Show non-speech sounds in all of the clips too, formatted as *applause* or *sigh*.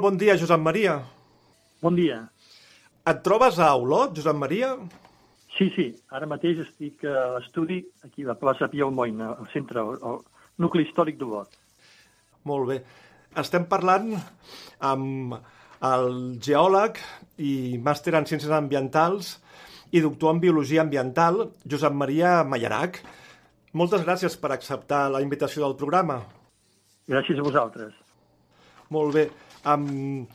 Molt bon dia, Josep Maria. Bon dia. Et trobes a Olot, Josep Maria? Sí, sí, ara mateix estic a l'estudi aquí a la plaça Piau Moina, al centre, al, al nucli històric d'Olot. Molt bé. Estem parlant amb el geòleg i màster en Ciències Ambientals i doctor en Biologia Ambiental, Josep Maria Mallarac. Moltes gràcies per acceptar la invitació del programa. Gràcies a vosaltres. Molt bé. Um,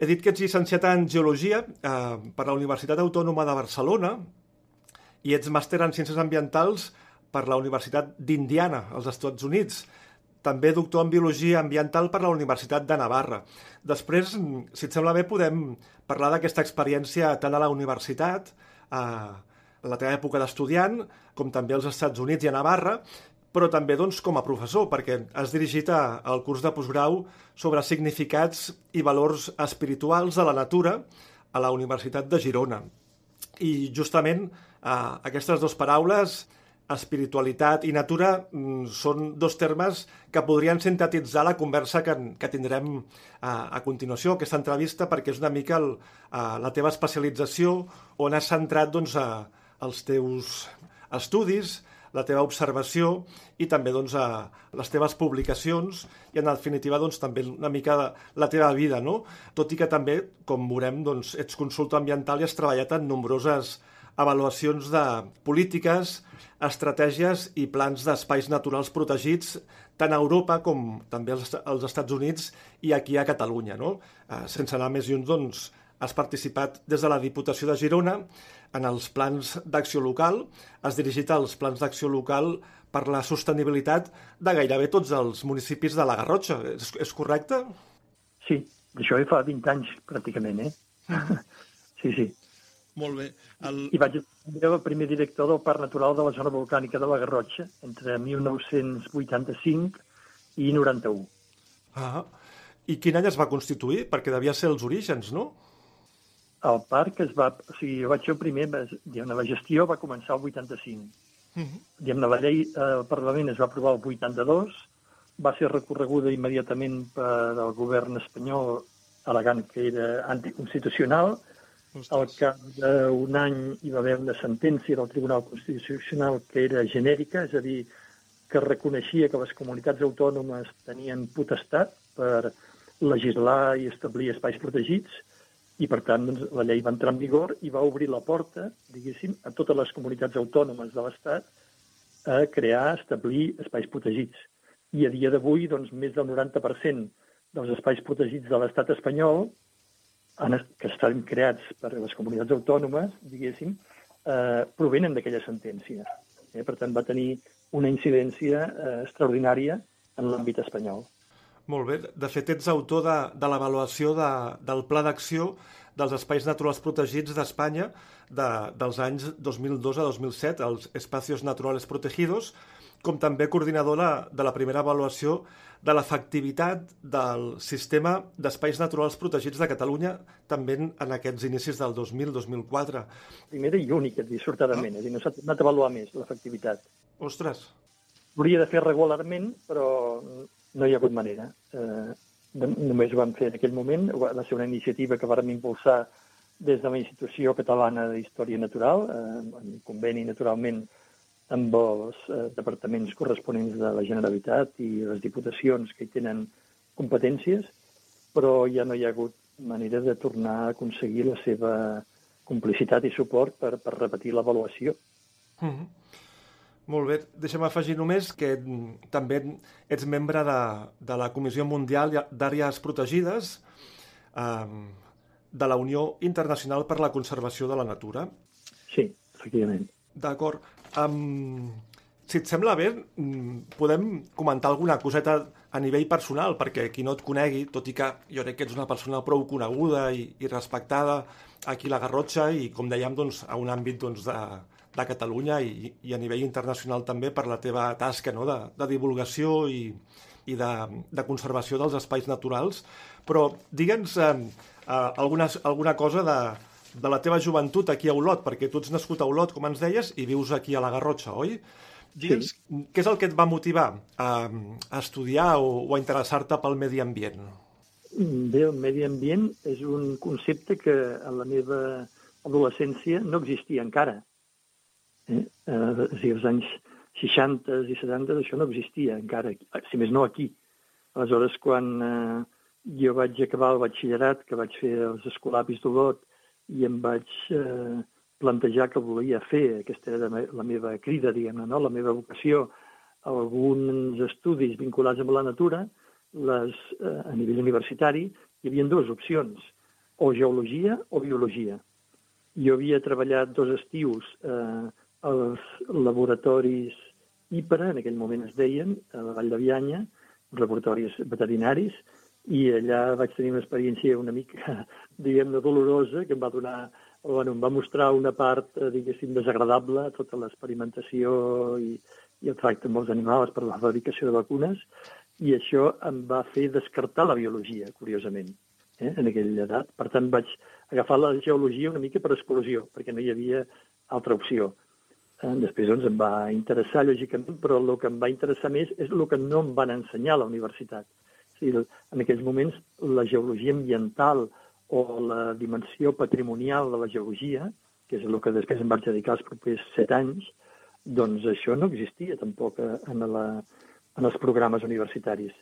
he dit que ets llicenciat en Geologia uh, per la Universitat Autònoma de Barcelona i ets màster en Ciències Ambientals per la Universitat d'Indiana, als Estats Units. També doctor en Biologia Ambiental per la Universitat de Navarra. Després, si et sembla bé, podem parlar d'aquesta experiència tant a la universitat, a la teva època d'estudiant, com també als Estats Units i a Navarra, però també doncs, com a professor, perquè has dirigit a, el curs de postgrau sobre significats i valors espirituals de la natura a la Universitat de Girona. I justament eh, aquestes dues paraules, espiritualitat i natura, mm, són dos termes que podrien sintetitzar la conversa que, que tindrem a, a continuació, aquesta entrevista, perquè és una mica el, a, la teva especialització on has centrat doncs, a, els teus estudis, la teva observació i també doncs, a les teves publicacions i en definitiva doncs, també una mica de la teva vida, no? Tot i que també, com veurem, doncs, ets consulta ambiental i has treballat en nombroses avaluacions de polítiques, estratègies i plans d'espais naturals protegits tant a Europa com també als, als Estats Units i aquí a Catalunya. No? Eh, sense anar més lluny, doncs, has participat des de la Diputació de Girona en els plans d'acció local, has dirigit els plans d'acció local per la sostenibilitat de gairebé tots els municipis de la Garrotxa. És, és correcte? Sí, això fa 20 anys pràcticament, eh? sí, sí. Molt bé. El... I vaig ser el primer director del Parc Natural de la Zona Volcànica de la Garrotxa entre 1985 i 91. Ah, i quin any es va constituir? Perquè devia ser els orígens, no? El parc es va... O sigui, jo vaig ser el primer, diguem la gestió va començar el 85. Uh -huh. Diguem la llei al Parlament es va aprovar el 82, va ser recorreguda immediatament per el govern espanyol alegant que era anticonstitucional. Ostres. Al cap d'un any hi va haver una sentència del Tribunal Constitucional que era genèrica, és a dir, que reconeixia que les comunitats autònomes tenien potestat per legislar i establir espais protegits, i per tant doncs, la llei va entrar en vigor i va obrir la porta, diguéssim, a totes les comunitats autònomes de l'Estat a crear, establir espais protegits. I a dia d'avui, doncs, més del 90% dels espais protegits de l'estat espanyol, que estan creats per les comunitats autònomes, diguéssim, eh, provenen d'aquella sentència. Eh? Per tant, va tenir una incidència eh, extraordinària en l'àmbit espanyol. Molt bé. De fet, ets autor de, de l'avaluació de, del Pla d'Acció dels Espais Naturals Protegits d'Espanya de, dels anys 2002 a 2007, els Espacios Naturales Protegidos, com també coordinadora de la primera avaluació de l'efectivitat del sistema d'espais naturals protegits de Catalunya també en aquests inicis del 2000-2004. Primera i única, dissortadament, ah. és dir, no s'ha anat a avaluar més l'efectivitat. Ostres! Hauria de fer regularment, però no hi ha hagut manera. Eh, només ho vam fer en aquell moment, va ser una iniciativa que vàrem impulsar des de la Institució Catalana d'Història Natural, eh, en conveni naturalment amb els eh, departaments corresponents de la Generalitat i les diputacions que hi tenen competències, però ja no hi ha hagut manera de tornar a aconseguir la seva complicitat i suport per, per repetir l'avaluació. Mm -hmm. Molt bé. Deixa'm afegir només que també ets membre de, de la Comissió Mundial d'Àrees Protegides eh, de la Unió Internacional per la Conservació de la Natura. Sí, efectivament. D'acord. Um, si et sembla bé, podem comentar alguna coseta a nivell personal, perquè qui no et conegui, tot i que jo crec que ets una persona prou coneguda i, i respectada aquí a la Garrotxa i, com dèiem, doncs, a un àmbit doncs, de, de Catalunya i, i a nivell internacional també per la teva tasca no? de, de divulgació i, i de, de conservació dels espais naturals. Però digue'ns eh, eh, alguna, alguna cosa de, de la teva joventut aquí a Olot, perquè tu ets nascut a Olot, com ens deies, i vius aquí a la Garrotxa, oi? Digue'ns, sí. què és el que et va motivar a, a estudiar o, o a interessar-te pel medi ambient? Bé, el medi ambient és un concepte que a la meva adolescència no existia encara. Eh? Eh, si als anys 60 i 70 això no existia encara, si més no aquí. Aleshores, quan eh, jo vaig acabar el batxillerat, que vaig fer els escolapis d'Olot, i em vaig eh, plantejar que volia fer, aquesta era la meva crida, diguem-ne, no? la meva vocació, alguns estudis vinculats amb la natura, les, eh, a nivell universitari, hi havia dues opcions, o geologia o biologia. Jo havia treballat dos estius eh, els laboratoris IPRA, en aquell moment es deien, a la Vall de Bianya, laboratoris veterinaris, i allà vaig tenir una experiència una mica, *laughs* diguem-ne, dolorosa, que em va donar, bueno, em va mostrar una part, eh, diguéssim, desagradable, tota l'experimentació i, i el tracte amb els animals per la fabricació de vacunes, i això em va fer descartar la biologia, curiosament, eh, en aquella edat. Per tant, vaig agafar la geologia una mica per exclusió, perquè no hi havia altra opció. Eh, després doncs, em va interessar, lògicament, però el que em va interessar més és el que no em van ensenyar a la universitat. O sigui, en aquells moments, la geologia ambiental o la dimensió patrimonial de la geologia, que és el que després em vaig dedicar els propers set anys, doncs això no existia tampoc en, la, en els programes universitaris.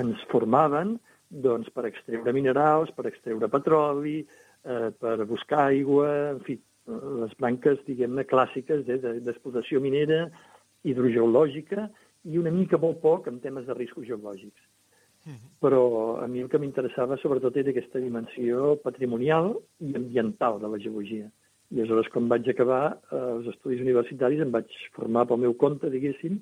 Ens formaven doncs, per extreure minerals, per extreure petroli, eh, per buscar aigua, en fi, les branques, diguem-ne, clàssiques eh, d'explotació minera, hidrogeològica i una mica molt poc en temes de riscos geològics. -huh. Però a mi el que m'interessava sobretot era aquesta dimensió patrimonial i ambiental de la geologia. I aleshores, quan vaig acabar eh, els estudis universitaris, em vaig formar pel meu compte, diguéssim,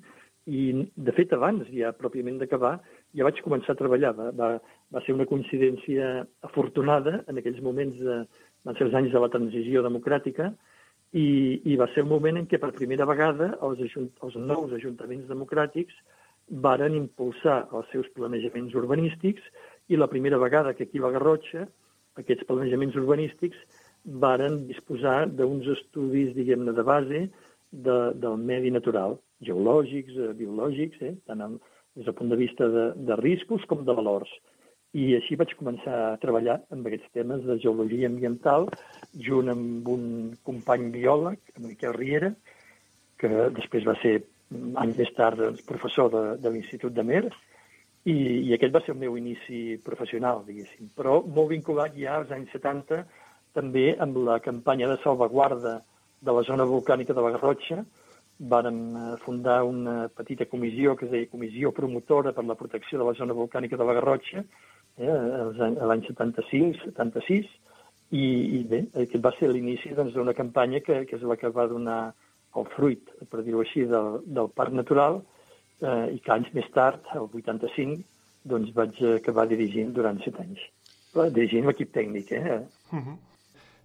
i, de fet, abans ja pròpiament d'acabar, ja vaig començar a treballar. Va, va, va ser una coincidència afortunada en aquells moments de, van ser els anys de la transició democràtica, i, i va ser el moment en què per primera vegada els, ajunt, els nous ajuntaments democràtics varen impulsar els seus planejaments urbanístics i la primera vegada que aquí a la Garrotxa aquests planejaments urbanístics varen disposar d'uns estudis, diguem-ne, de base de, del medi natural, geològics, eh, biològics, eh, tant amb, des del punt de vista de, de riscos com de valors. I així vaig començar a treballar amb aquests temes de geologia ambiental, junt amb un company biòleg, en Miquel Riera, que després va ser anys més tard doncs, professor de, de l'Institut de Mer, i, i aquest va ser el meu inici professional, diguéssim. Però molt vinculat ja als anys 70 també amb la campanya de salvaguarda de la zona volcànica de la Garrotxa. Varen eh, fundar una petita comissió que es deia Comissió Promotora per la Protecció de la Zona Volcànica de la Garrotxa eh, l'any 75, 76, i, i bé, aquest va ser l'inici doncs, d'una doncs, campanya que, que és la que va donar el fruit, per dir-ho així, del, del Parc Natural, eh, i que anys més tard, el 85, doncs vaig acabar dirigint durant set anys. Dirigint l'equip tècnic, eh? Uh. -huh.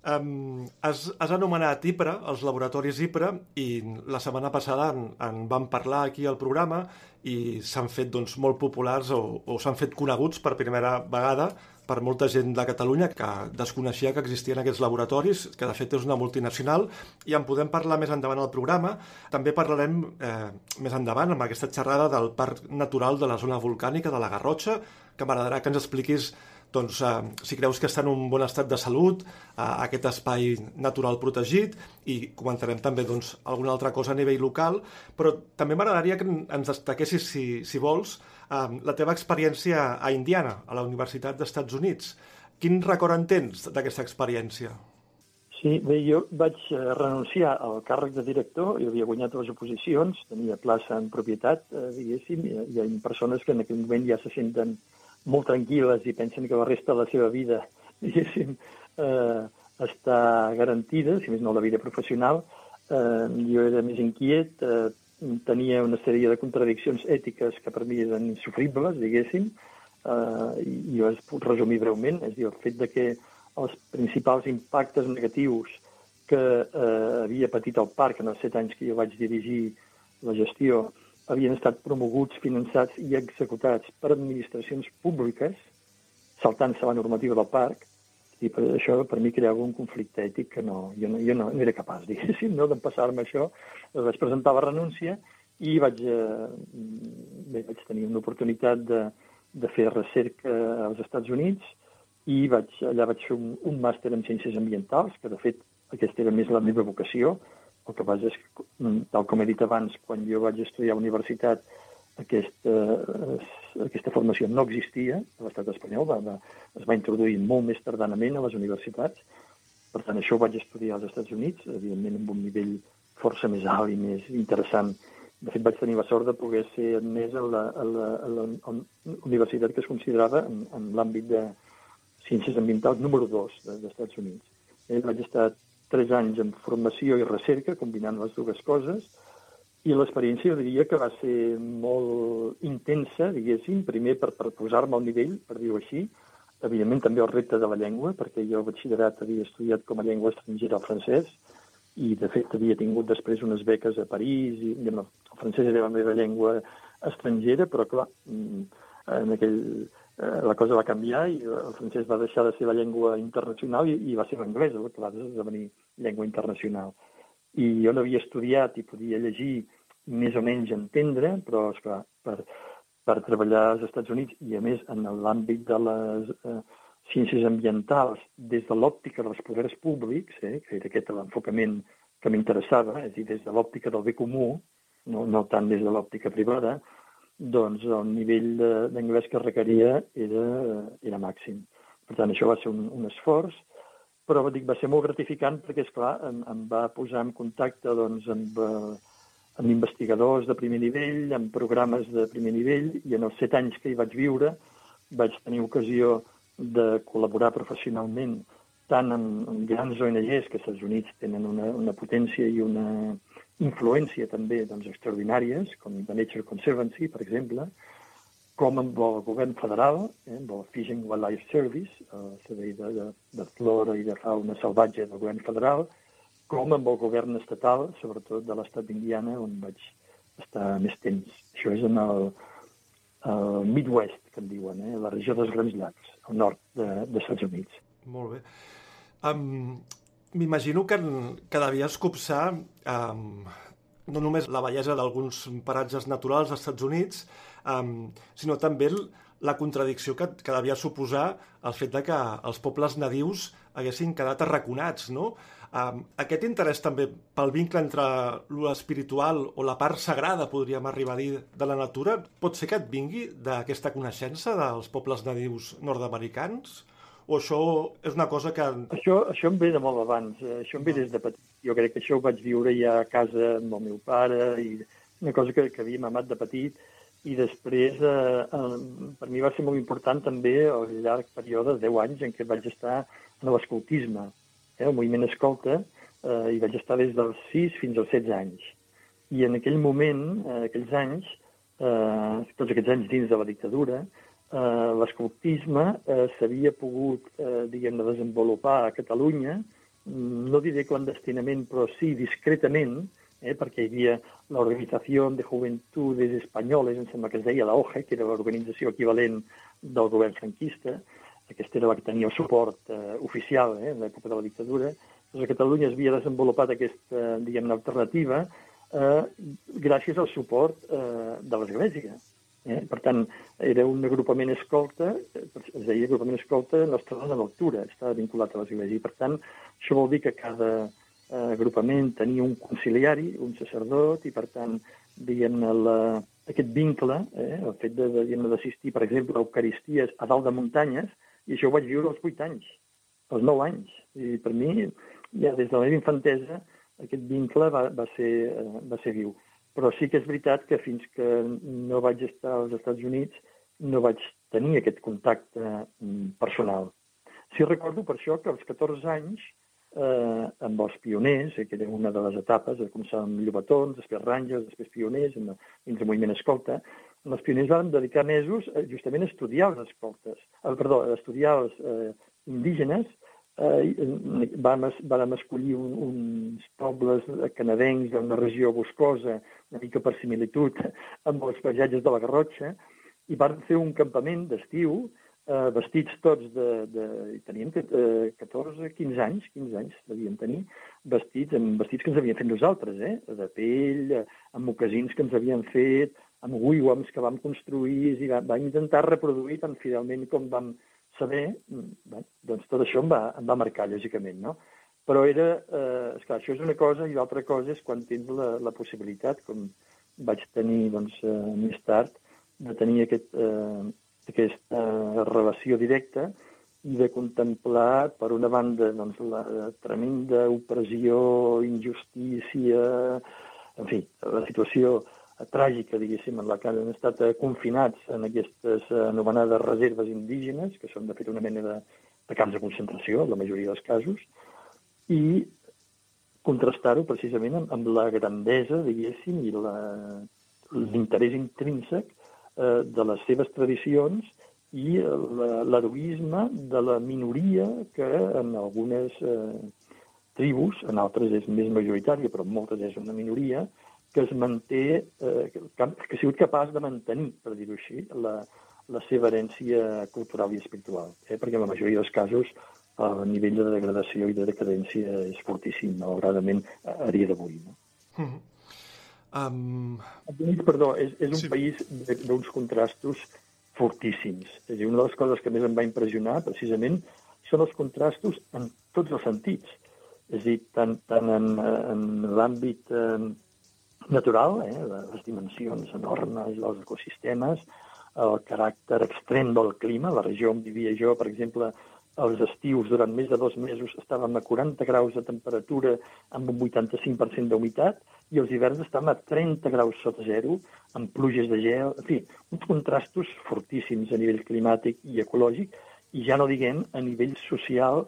Um, has, has anomenat IPRA, els laboratoris IPRA, i la setmana passada en, en vam parlar aquí al programa i s'han fet doncs, molt populars o, o s'han fet coneguts per primera vegada per molta gent de Catalunya que desconeixia que existien aquests laboratoris, que de fet és una multinacional, i en podem parlar més endavant al programa. També parlarem eh, més endavant amb aquesta xerrada del Parc Natural de la Zona Volcànica de la Garrotxa, que m'agradarà que ens expliquis doncs, eh, si creus que està en un bon estat de salut, eh, aquest espai natural protegit, i comentarem també doncs, alguna altra cosa a nivell local, però també m'agradaria que ens destaquessis, si, si vols, eh, la teva experiència a Indiana, a la Universitat d'Estats Units. Quin record en tens d'aquesta experiència? Sí, bé, jo vaig eh, renunciar al càrrec de director, jo havia guanyat les oposicions, tenia plaça en propietat, eh, diguéssim, hi ha, hi ha persones que en aquell moment ja se senten molt tranquil·les i pensen que la resta de la seva vida, *laughs* diguéssim, eh, està garantida, si més no la vida professional. Eh, jo era més inquiet, eh, tenia una sèrie de contradiccions ètiques que per mi eren insufribles, diguéssim, eh, i jo es puc resumir breument, és dir, el fet de que els principals impactes negatius que eh, havia patit el parc en els set anys que jo vaig dirigir la gestió havien estat promoguts, finançats i executats per administracions públiques, saltant-se la normativa del parc, i per això per mi creava un conflicte ètic que no, jo, no, jo no, no era capaç, *laughs* diguéssim, no, d'empassar-me això. Vaig presentar la renúncia i vaig, eh, bé, vaig tenir una oportunitat de, de fer recerca als Estats Units i vaig, allà vaig fer un, un màster en Ciències Ambientals, que de fet aquesta era més la meva vocació, el que passa és que, mm, tal com he dit abans, quan jo vaig estudiar a la universitat, aquesta, aquesta formació no existia a l'estat espanyol, va, va, es va introduir molt més tardanament a les universitats. Per tant, això ho vaig estudiar als Estats Units, evidentment amb un nivell força més alt i més interessant. De fet, vaig tenir la sort de poder ser admès a la, a la, a la, a la universitat que es considerava en, en l'àmbit de ciències ambientals número 2 dels Estats Units. Eh, vaig estar tres anys en formació i recerca, combinant les dues coses, i l'experiència diria que va ser molt intensa, diguéssim, primer per, per posar-me al nivell, per dir-ho així, evidentment també el repte de la llengua, perquè jo al batxillerat havia estudiat com a llengua estrangera el francès, i de fet havia tingut després unes beques a París, i el francès era la meva llengua estrangera, però clar, mm, en aquell, la cosa va canviar i el francès va deixar de ser la llengua internacional i, i va ser l'anglès el que va esdevenir llengua internacional. I jo no havia estudiat i podia llegir més o menys entendre, però, esclar, per, per treballar als Estats Units i, a més, en l'àmbit de les eh, ciències ambientals des de l'òptica dels poders públics, eh, que era aquest l'enfocament que m'interessava, és a dir, des de l'òptica del bé comú, no, no tant des de l'òptica privada, doncs el nivell d'anglès que requeria era, era màxim. Per tant, això va ser un, un esforç, però dic, va ser molt gratificant perquè, és clar, em, em va posar en contacte doncs, amb, eh, amb investigadors de primer nivell, amb programes de primer nivell, i en els set anys que hi vaig viure vaig tenir ocasió de col·laborar professionalment tant amb, amb grans ONGs, que als Estats Units tenen una, una potència i una, influència també doncs, extraordinàries, com The Nature Conservancy, per exemple, com amb el govern federal, eh, amb el Fish and Wildlife Service, el servei de, de, de flora i de fauna salvatge del govern federal, com amb el govern estatal, sobretot de l'estat d'Indiana, on vaig estar més temps. Això és en el, el Midwest, que en diuen, eh, la regió dels Grans Llacs, al nord de, dels Estats Units. Molt bé. Um, M'imagino que, que devies copsar um, no només la bellesa d'alguns paratges naturals als Estats Units, um, sinó també la contradicció que, que devia suposar el fet de que els pobles nadius haguessin quedat arraconats, no? Um, aquest interès també pel vincle entre l'espiritual o la part sagrada, podríem arribar a dir, de la natura, pot ser que et vingui d'aquesta coneixença dels pobles nadius nord-americans? O això és una cosa que... Això, això em ve de molt abans, eh, això em ve des de petit. Jo crec que això ho vaig viure ja a casa amb el meu pare i una cosa que, que havia mamat de petit i després eh, eh, per mi va ser molt important també el llarg període de 10 anys en què vaig estar en l'escoltisme, eh, el moviment escolta, eh, i vaig estar des dels 6 fins als 16 anys. I en aquell moment, eh, aquells anys, eh, tots aquests anys dins de la dictadura, eh, l'escoltisme eh, s'havia pogut, eh, diguem-ne, desenvolupar a Catalunya, mm, no diré clandestinament, però sí discretament, eh, perquè hi havia l'Organització de Juventudes Espanyoles, em sembla que es deia la OGE, que era l'organització equivalent del govern franquista, aquesta era la que tenia el suport eh, oficial eh, en l'època de la dictadura, doncs a Catalunya havia desenvolupat aquesta, diguem alternativa eh, gràcies al suport eh, de l'Església. Eh? Per tant, era un agrupament escolta, eh, es deia agrupament escolta nostra dona d'altura, estava vinculat a l'Església. Per tant, això vol dir que cada, eh, agrupament tenia un conciliari, un sacerdot, i per tant, diguem-ne, aquest vincle, eh, el fet de, d'assistir, per exemple, a Eucaristies a dalt de muntanyes, i això ho vaig viure als 8 anys, als 9 anys. I per mi, ja des de la meva infantesa, aquest vincle va, va, ser, eh, va ser viu. Però sí que és veritat que fins que no vaig estar als Estats Units no vaig tenir aquest contacte mm, personal. Sí recordo per això que als 14 anys eh, amb els pioners, eh, que era una de les etapes, de començar amb Llobatons, després Rangers, després pioners, en, dins del moviment escolta, els pioners van dedicar mesos eh, justament a estudiar els escoltes, eh, perdó, a estudiar els eh, indígenes, eh, vam, vam escollir un, uns pobles canadencs d'una regió boscosa, una mica per similitud amb els paisatges de la Garrotxa, i van fer un campament d'estiu eh, vestits tots de... de teníem eh, 14, 15 anys, 15 anys devien tenir, vestits amb vestits que ens havien fet nosaltres, eh? de pell, amb mocasins que ens havien fet, amb wigwams que vam construir, i vam, vam intentar reproduir tan fidelment com vam saber, mm, bé, doncs tot això em va, em va marcar, lògicament, no? Però era, eh, esclar, això és una cosa i l'altra cosa és quan tens la, la possibilitat, com vaig tenir doncs, eh, més tard, de tenir aquest, eh, aquesta relació directa i de contemplar, per una banda, doncs, la tremenda opressió, injustícia, en fi, la situació tràgica, diguéssim, en la que han estat confinats en aquestes anomenades reserves indígenes, que són, de fet, una mena de, de camps de concentració, en la majoria dels casos, i contrastar-ho precisament amb, amb la grandesa, diguéssim, i l'interès intrínsec eh, de les seves tradicions i l'heroisme de la minoria que en algunes eh, tribus, en altres és més majoritària, però en moltes és una minoria, que es manté, eh, que, que ha sigut capaç de mantenir, per dir-ho així, la, la seva herència cultural i espiritual. Eh? Perquè en la majoria dels casos el nivell de degradació i de decadència és fortíssim, malauradament, a dia d'avui. No? Mm -hmm. Um... Perdó, és, és un sí. país d'uns contrastos fortíssims. És dir, una de les coses que més em va impressionar, precisament, són els contrastos en tots els sentits. És a dir, tant, tant en, en l'àmbit natural, eh, les dimensions enormes dels ecosistemes, el caràcter extrem del clima, la regió on vivia jo, per exemple, els estius durant més de dos mesos estàvem a 40 graus de temperatura amb un 85% d'humitat i els hiverns estàvem a 30 graus sota zero, amb pluges de gel, en fi, uns contrastos fortíssims a nivell climàtic i ecològic, i ja no diguem a nivell social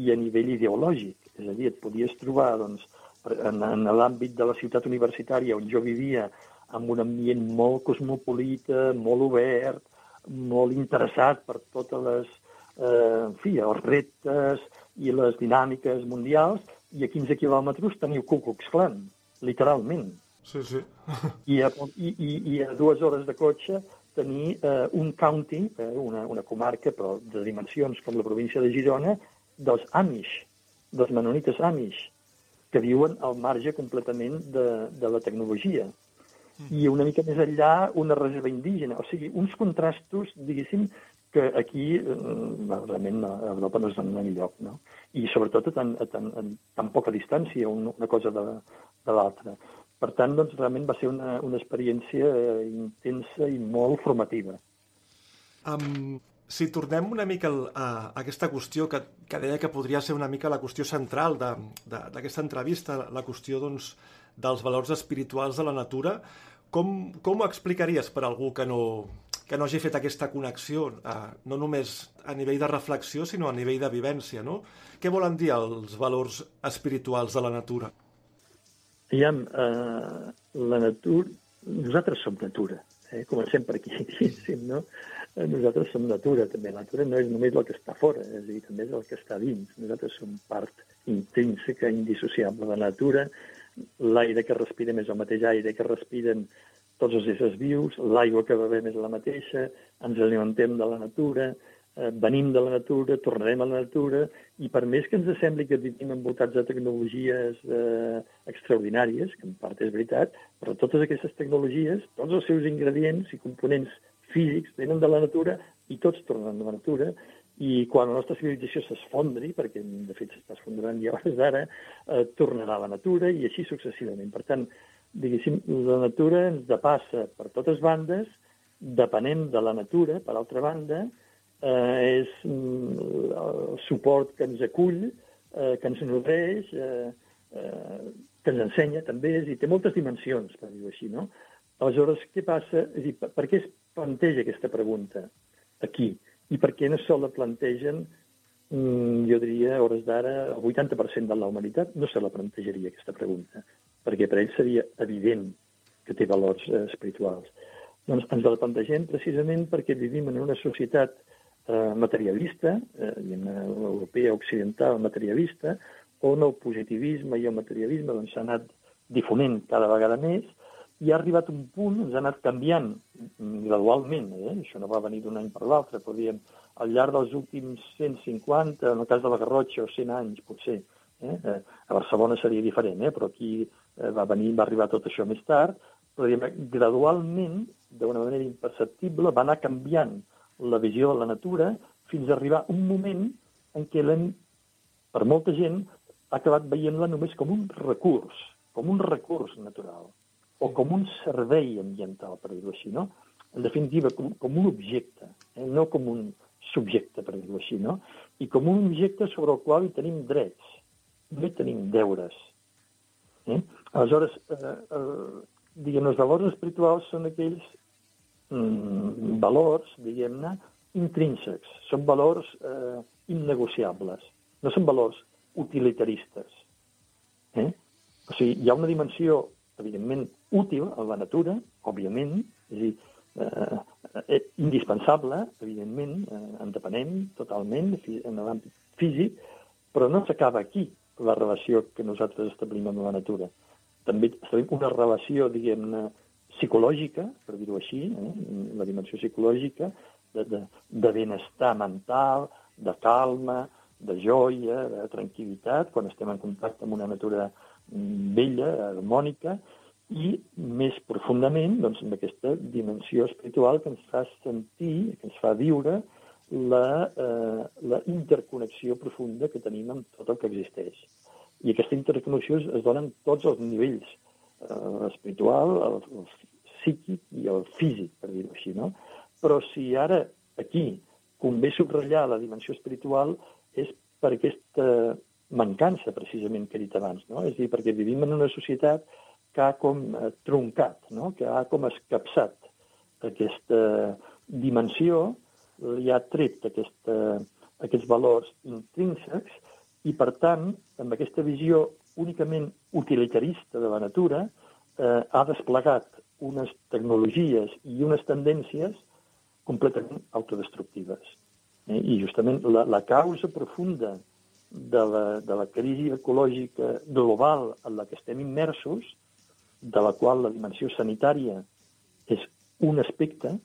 i a nivell ideològic. És a dir, et podies trobar doncs, en, en l'àmbit de la ciutat universitària on jo vivia, amb un ambient molt cosmopolita, molt obert, molt interessat per totes les eh, en fi, els reptes i les dinàmiques mundials, i a 15 quilòmetres teniu Ku Klux Klan, literalment. Sí, sí. I a, i, i, i a dues hores de cotxe tenir eh, un county, eh, una, una comarca, però de dimensions com la província de Girona, dels Amish, dels menonites Amish, que viuen al marge completament de, de la tecnologia. i una mica més enllà una reserva indígena. O sigui, uns contrastos, diguéssim, que aquí eh, realment a Europa no es donen enlloc, no? I sobretot a tan, a tan, a tan poca distància una, una cosa de, de l'altra. Per tant, doncs, realment va ser una, una experiència eh, intensa i molt formativa. Um, si tornem una mica a, aquesta qüestió que, que deia que podria ser una mica la qüestió central d'aquesta entrevista, la qüestió doncs, dels valors espirituals de la natura, com, com ho explicaries per a algú que no, que no hagi fet aquesta connexió, eh, no només a nivell de reflexió, sinó a nivell de vivència, no? Què volen dir els valors espirituals de la natura? Aviam, eh, la natura... Nosaltres som natura, eh? comencem per aquí, *laughs* sí, no? Nosaltres som natura, també. La natura no és només el que està fora, és a dir, també és el que està dins. Nosaltres som part intrínseca, indissociable de la natura. L'aire que respirem és el mateix aire que respiren tots els éssers vius, l'aigua que bevem és la mateixa, ens alimentem de la natura, eh, venim de la natura, tornarem a la natura, i per més que ens sembli que vivim envoltats de tecnologies eh, extraordinàries, que en part és veritat, però totes aquestes tecnologies, tots els seus ingredients i components físics venen de la natura i tots tornen de la natura, i quan la nostra civilització s'esfondri, perquè de fet s'està esfondrant ja hores d'ara, eh, tornarà a la natura i així successivament. Per tant, diguéssim, la natura ens depassa per totes bandes, depenent de la natura, per altra banda, eh, és mm, el suport que ens acull, eh, que ens nodreix, eh, eh, que ens ensenya també, és, i té moltes dimensions, per dir-ho així, no? Aleshores, què passa? És dir, per, per què es planteja aquesta pregunta aquí? I per què no se la plantegen, mm, jo diria, a hores d'ara, el 80% de la humanitat no se la plantejaria, aquesta pregunta perquè per ell seria evident que té valors eh, espirituals. Doncs ens el plantegem precisament perquè vivim en una societat eh, materialista, eh, europea occidental materialista, on el positivisme i el materialisme doncs, s'ha doncs, anat difonent cada vegada més i ha arribat un punt, ens ha anat canviant gradualment, eh? això no va venir d'un any per l'altre, podríem, al llarg dels últims 150, en el cas de la Garrotxa, o 100 anys potser, eh? eh? a Barcelona seria diferent, eh? però aquí eh, va venir, va arribar tot això més tard, diguem, gradualment, d'una manera imperceptible, va anar canviant la visió de la natura fins a arribar un moment en què l'hem, per molta gent, ha acabat veient-la només com un recurs, com un recurs natural, o com un servei ambiental, per dir-ho així, no? En definitiva, com, com un objecte, eh? no com un subjecte, per dir-ho així, no? I com un objecte sobre el qual hi tenim drets, no hi tenim deures. Eh? Aleshores, eh, eh, diguem els valors espirituals són aquells mm, valors, diguem-ne, intrínsecs. Són valors eh, innegociables. No són valors utilitaristes. Eh? O sigui, hi ha una dimensió, evidentment, útil a la natura, òbviament, és a dir, eh, eh, indispensable, evidentment, eh, en depenem totalment en l'àmbit físic, però no s'acaba aquí la relació que nosaltres establim amb la natura també establim una relació, diguem-ne, psicològica, per dir-ho així, eh? la dimensió psicològica, de, de, de benestar mental, de calma, de joia, de tranquil·litat, quan estem en contacte amb una natura bella, harmònica, i més profundament doncs, amb aquesta dimensió espiritual que ens fa sentir, que ens fa viure la, eh, la interconnexió profunda que tenim amb tot el que existeix. I aquesta interconnexió es, es dona en tots els nivells, eh, espiritual, el, el psíquic i el físic, per dir-ho així, no? Però si ara aquí convé subratllar la dimensió espiritual és per aquesta mancança, precisament, que he dit abans, no? És dir, perquè vivim en una societat que ha com eh, troncat, no? que ha com escapçat aquesta dimensió, li ha tret aquesta, aquests valors intrínsecs i, per tant, amb aquesta visió únicament utilitarista de la natura, eh, ha desplegat unes tecnologies i unes tendències completament autodestructives. Eh? I justament la, la causa profunda de la, de la crisi ecològica global en la que estem immersos, de la qual la dimensió sanitària és un aspecte,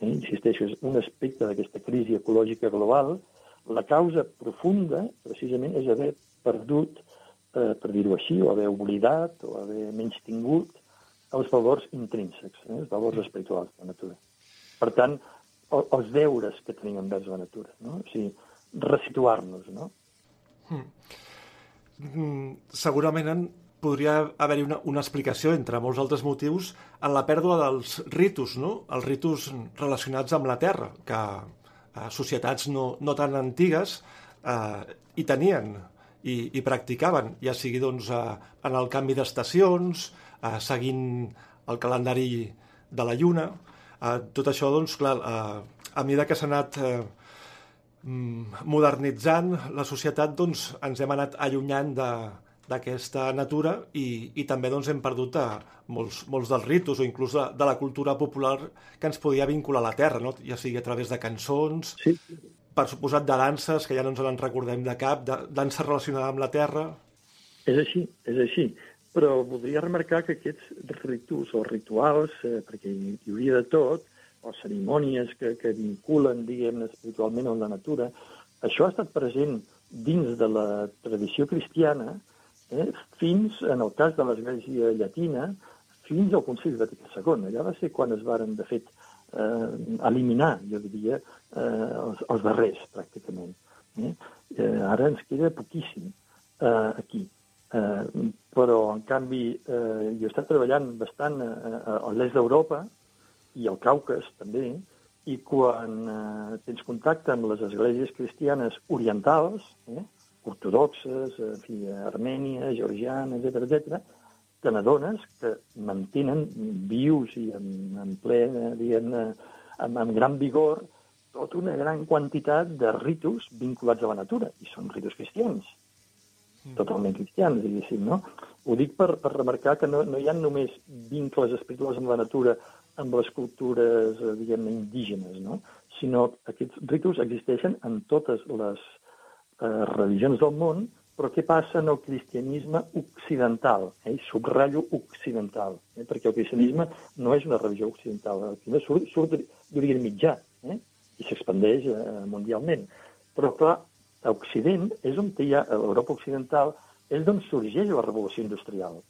eh, insisteixo, és un aspecte d'aquesta crisi ecològica global, la causa profunda, precisament, és haver perdut, eh, per dir-ho així, o haver oblidat, o haver menys tingut els valors intrínsecs, eh, els valors espirituals de la natura. Per tant, els deures que tenim envers la natura, no? O sigui, resituar-nos, no? Hmm. Mm, segurament en, podria haver-hi una, una explicació, entre molts altres motius, en la pèrdua dels ritus, no? Els ritus relacionats amb la terra, que eh, societats no, no tan antigues eh, hi tenien i, i practicaven, ja sigui doncs, eh, en el canvi d'estacions, eh, seguint el calendari de la lluna. Eh, tot això, doncs, clar, eh, a mesura que s'ha anat eh, mm, modernitzant la societat, doncs, ens hem anat allunyant de, d'aquesta natura i, i també doncs, hem perdut a eh, molts, molts dels ritus o inclús de, de la cultura popular que ens podia vincular a la terra, no? ja sigui a través de cançons, sí. per suposat de danses, que ja no ens en recordem de cap, de, danses relacionades amb la terra... És així, és així. Però voldria remarcar que aquests ritus o rituals, eh, perquè hi, hi hauria de tot, o cerimònies que, que vinculen, diguem espiritualment amb la natura, això ha estat present dins de la tradició cristiana, eh, fins, en el cas de l'Església Llatina, fins al Concili Vaticà II. Allà va ser quan es varen, de fet, eh, eliminar, jo diria, eh, els, els darrers, pràcticament. Eh? Eh, ara ens queda poquíssim eh, aquí. Eh, però, en canvi, eh, jo he estat treballant bastant eh, a l'est d'Europa i al Caucas, també, i quan eh, tens contacte amb les esglésies cristianes orientals, eh, ortodoxes, en fi, armènia, georgiana, etc etc, te n'adones que mantenen vius i en, en ple, diguem amb, amb gran vigor, tota una gran quantitat de ritus vinculats a la natura, i són ritus cristians, mm. totalment cristians, diguéssim, no? Ho dic per, per remarcar que no, no hi ha només vincles espirituals amb la natura amb les cultures, diguem indígenes, no? sinó que aquests ritus existeixen en totes les eh, religions del món, però què passa en el cristianisme occidental? Eh? Subratllo occidental, eh? perquè el cristianisme no és una religió occidental, el cristianisme surt, surt d'origen mitjà eh? i s'expandeix eh, mundialment. Però, clar, a Occident és on hi ha, l'Europa occidental, és d'on sorgeix la revolució industrial.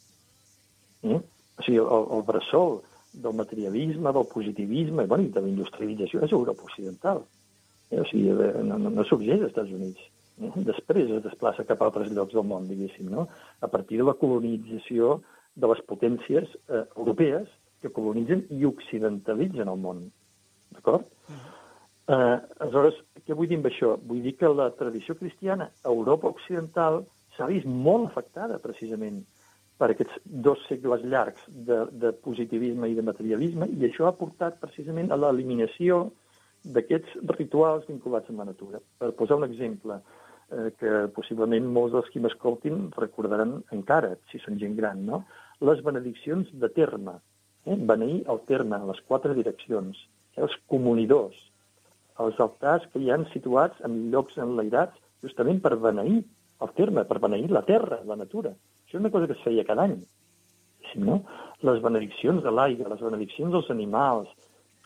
Eh? O sigui, el, el bressol del materialisme, del positivisme bueno, i de la industrialització és Europa occidental. Eh? O sigui, eh, no, no, no sorgeix als Estats Units. Després es desplaça cap a altres llocs del món, diguéssim, no? a partir de la colonització de les potències eh, europees que colonitzen i occidentalitzen el món. D'acord? Eh, aleshores, què vull dir amb això? Vull dir que la tradició cristiana a Europa occidental s'ha vist molt afectada, precisament, per aquests dos segles llargs de, de positivisme i de materialisme, i això ha portat precisament a l'eliminació d'aquests rituals vinculats amb la natura. Per posar un exemple, eh, que possiblement molts dels qui m'escoltin recordaran encara, si són gent gran, no? Les benediccions de terme, eh? beneir el terme en les quatre direccions, eh? els comunidors, els altars que hi han situats en llocs enlairats justament per beneir el terme, per beneir la terra, la natura. Això és una cosa que es feia cada any. No? Les benediccions de l'aigua, les benediccions dels animals,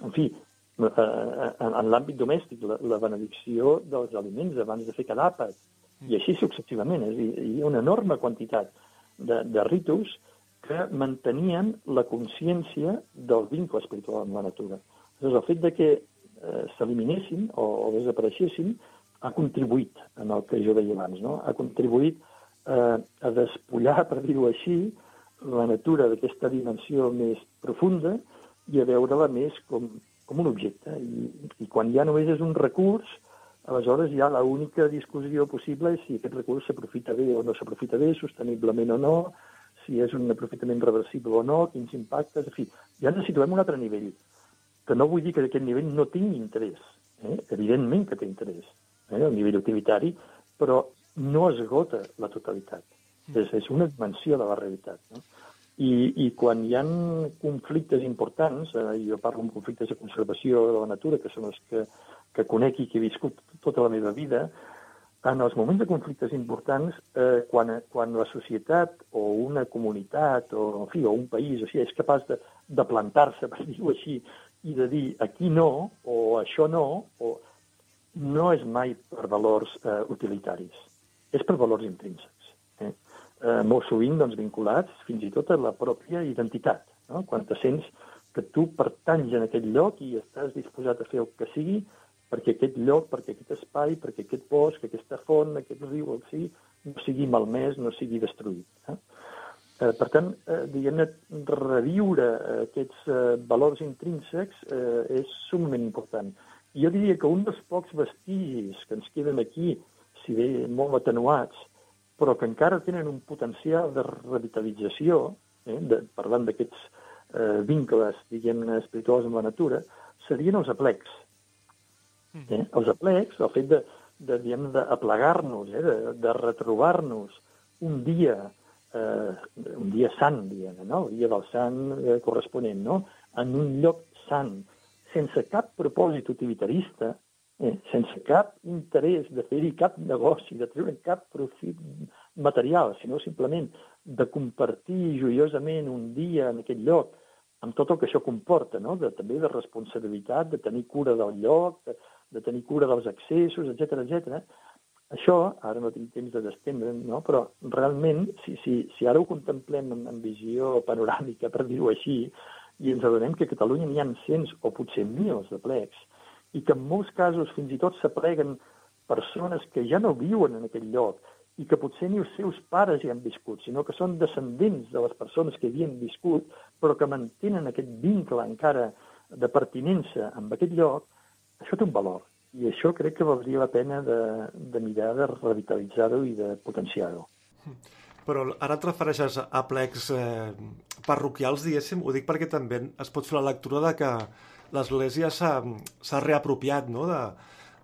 en fi, Eh, eh, en, l'àmbit domèstic, la, benedicció dels aliments abans de fer cada àpat, i així successivament. És dir, hi ha una enorme quantitat de, de ritus que mantenien la consciència del vincle espiritual amb la natura. Llavors, el fet de que eh, s'eliminessin o, o desapareixessin ha contribuït, en el que jo deia abans, no? ha contribuït eh, a despullar, per dir-ho així, la natura d'aquesta dimensió més profunda i a veure-la més com, com un objecte. I, I quan ja només és un recurs, aleshores ja l'única discussió possible és si aquest recurs s'aprofita bé o no s'aprofita bé, sosteniblement o no, si és un aprofitament reversible o no, quins impactes, en fi, ja ens situem a un altre nivell, que no vull dir que aquest nivell no tingui interès, eh? evidentment que té interès, eh? el nivell utilitari, però no esgota la totalitat. És, és una dimensió de la realitat. No? I, i quan hi ha conflictes importants, eh, jo parlo de conflictes de conservació de la natura, que són els que, que conec i que he viscut tota la meva vida, en els moments de conflictes importants, eh, quan, quan la societat o una comunitat o, en fi, o un país o sigui, és capaç de, de plantar-se, per dir-ho així, i de dir aquí no, o això no, o no és mai per valors eh, utilitaris, és per valors intrínsecs eh, molt sovint doncs, vinculats fins i tot a la pròpia identitat no? quan te sents que tu pertanys en aquest lloc i estàs disposat a fer el que sigui perquè aquest lloc, perquè aquest espai, perquè aquest bosc, aquesta font, aquest riu, el sigui, no sigui malmès, no sigui destruït. Eh? Eh, per tant, eh, diguem-ne, reviure aquests eh, valors intrínsecs eh, és sumament important. Jo diria que un dels pocs vestigis que ens queden aquí, si bé molt atenuats, però que encara tenen un potencial de revitalització, eh, de, parlant d'aquests eh, vincles, diguem-ne, espirituals amb la natura, serien els aplecs. Mm. Eh? Els aplecs, el fet de, de diguem d'aplegar-nos, eh? de, de retrobar-nos un dia, eh, un dia sant, diguem no? el dia del sant eh, corresponent, no? en un lloc sant, sense cap propòsit utilitarista, eh, sense cap interès de fer-hi cap negoci, de treure cap profit material, sinó simplement de compartir joiosament un dia en aquest lloc, amb tot el que això comporta, no? de, també de responsabilitat, de tenir cura del lloc, de, de tenir cura dels accessos, etc etc. Això, ara no tinc temps de destendre, no? però realment, si, si, si ara ho contemplem en, en visió panoràmica, per dir-ho així, i ens adonem que a Catalunya n'hi ha cents o potser mils de plecs, i que en molts casos fins i tot s'apleguen persones que ja no viuen en aquell lloc i que potser ni els seus pares hi han viscut, sinó que són descendents de les persones que hi havien viscut, però que mantenen aquest vincle encara de pertinença amb aquest lloc, això té un valor. I això crec que valdria la pena de, de mirar de revitalitzar-ho i de potenciar-ho. Però ara et refereixes a plecs eh, parroquials, diguéssim, ho dic perquè també es pot fer la lectura de que l'Església s'ha reapropiat no? de,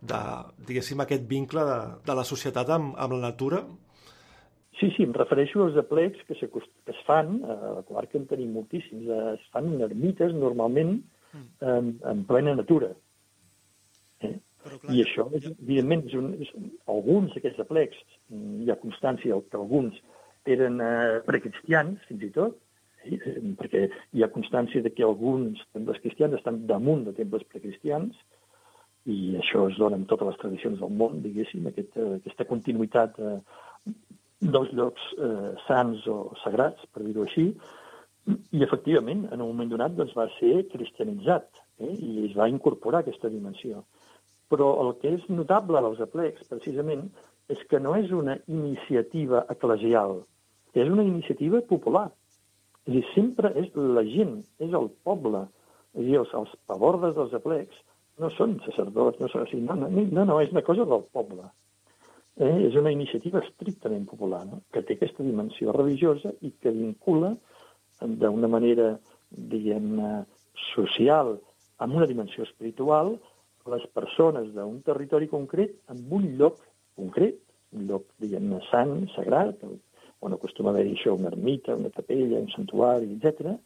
de, diguéssim, aquest vincle de, de la societat amb, amb la natura? Sí, sí, em refereixo als aplecs que, se, que es fan, a la comarca en tenim moltíssims, es fan en ermites normalment mm. en, en plena natura. Eh? clar, I això, és, evidentment, és un, és, alguns d'aquests aplecs, hi ha constància que alguns eren eh, precristians, fins i tot? Perquè hi ha constància de que alguns temples cristians estan damunt de temples precristians i això es dona en totes les tradicions del món, diguéssim, aquesta, aquesta continuïtat eh, dels llocs eh, sants o sagrats, per dir-ho així, i efectivament, en un moment donat doncs, va ser cristianitzat eh, i es va incorporar aquesta dimensió. Però el que és notable dels aplecs, precisament, és que no és una iniciativa eclesial, és una iniciativa popular. És dir, sempre és la gent, és el poble. És dir, els, els pavordes dels aplecs no són sacerdots, no són així, no, no, no, no, és una cosa del poble. Eh? És una iniciativa estrictament popular, no? que té aquesta dimensió religiosa i que vincula d'una manera, diguem social amb una dimensió espiritual les persones d'un territori concret en un lloc concret, un lloc, diguem-ne, sant, sagrat, on acostuma a haver-hi això, una ermita, una capella, un santuari, etc,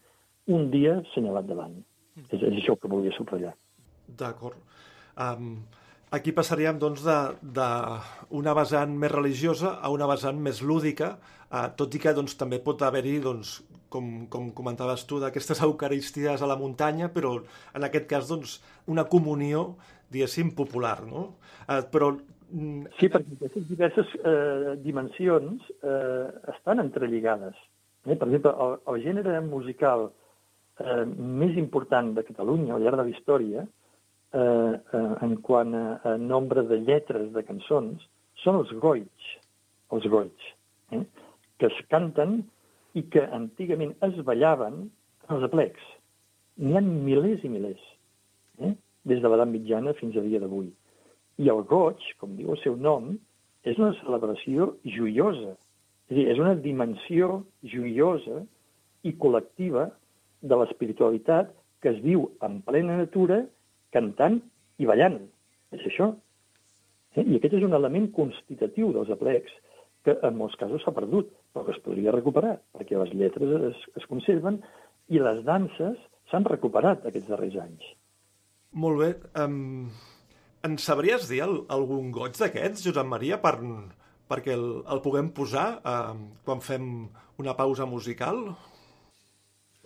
un dia assenyalat de l'any. Mm. És, és això que volia subratllar. D'acord. Um, aquí passaríem doncs, d'una vessant més religiosa a una vessant més lúdica, uh, tot i que doncs, també pot haver-hi, doncs, com, com comentaves tu, d'aquestes *laughs* eucaristies a la muntanya, però en aquest cas doncs, una comunió, diguéssim, popular. No? Uh, però sí, perquè aquestes diverses eh, dimensions eh, estan entrelligades. Eh? Per exemple, el, el gènere musical eh, més important de Catalunya al llarg de la història, eh, eh, en quant a, a nombre de lletres de cançons, són els goigs, els goigs, eh? que es canten i que antigament es ballaven als aplecs. N'hi ha milers i milers, eh? des de l'edat mitjana fins a dia d'avui. I el goig, com diu el seu nom, és una celebració joiosa. És dir, és una dimensió joiosa i col·lectiva de l'espiritualitat que es viu en plena natura, cantant i ballant. És això. Eh? I aquest és un element constitutiu dels aplecs que en molts casos s'ha perdut, però que es podria recuperar, perquè les lletres es, es conserven i les danses s'han recuperat aquests darrers anys. Molt bé. Um, en sabries dir el, algun goig d'aquests, Josep Maria, per, perquè el, el puguem posar eh, quan fem una pausa musical?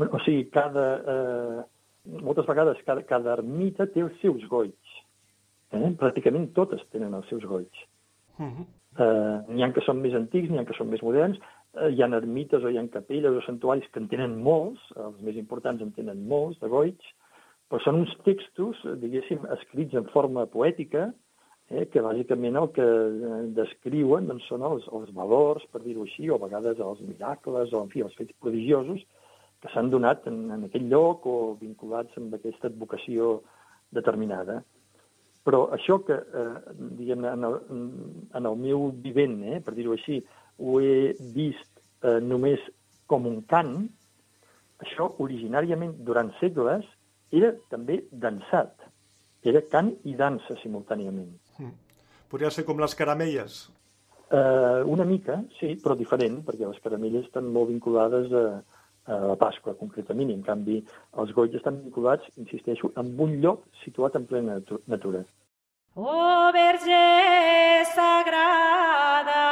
Bueno, o sigui, cada, eh, moltes vegades cada, cada ermita té els seus goigs. Eh? Pràcticament totes tenen els seus goigs. Uh -huh. eh, n'hi ha que són més antics, n'hi ha que són més moderns. eh, hi ha ermites o hi ha capelles o santuaris que en tenen molts, els més importants en tenen molts, de goigs, però són uns textos, diguéssim, escrits en forma poètica, eh, que bàsicament el que eh, descriuen doncs, són els, els valors, per dir-ho així, o a vegades els miracles, o en fi, els fets prodigiosos que s'han donat en, en aquell lloc o vinculats amb aquesta advocació determinada. Però això que, eh, diguem en en el meu vivent, eh, per dir-ho així, ho he vist eh, només com un cant, això originàriament, durant segles, era també dansat. Era cant i dansa simultàniament. Mm. Podria ser com les caramelles? Uh, una mica, sí, però diferent, perquè les caramelles estan molt vinculades a, a la Pasqua, concretament, i en canvi els goigs estan vinculats, insisteixo, en un lloc situat en plena natura. Oh, Verge Sagrada,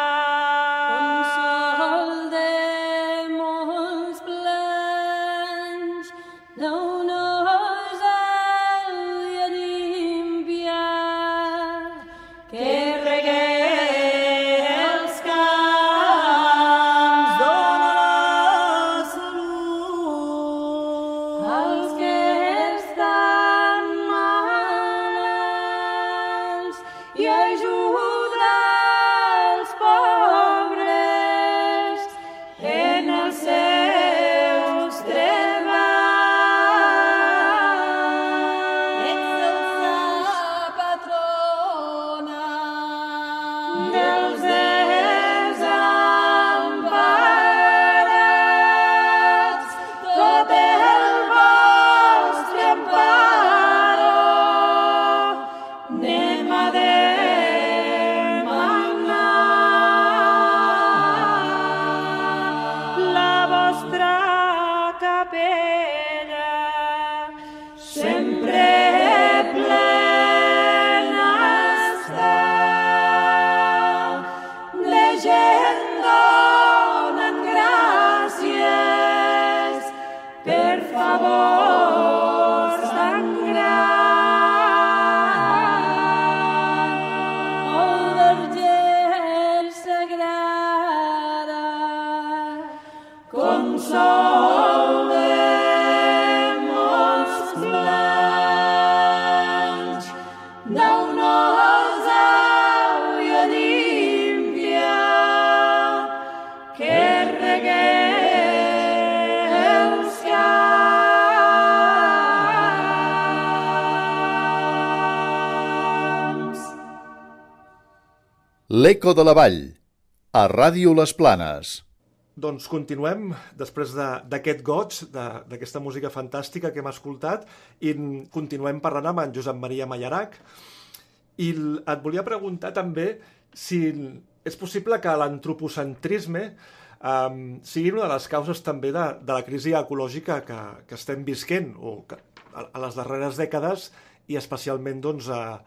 L'Eco de la Vall, a Ràdio Les Planes. Doncs continuem, després d'aquest goig, d'aquesta música fantàstica que hem escoltat, i continuem parlant amb en Josep Maria Mallarac. I et volia preguntar també si és possible que l'antropocentrisme um, sigui una de les causes també de, de la crisi ecològica que, que estem visquent, o que a, a les darreres dècades, i especialment doncs, a,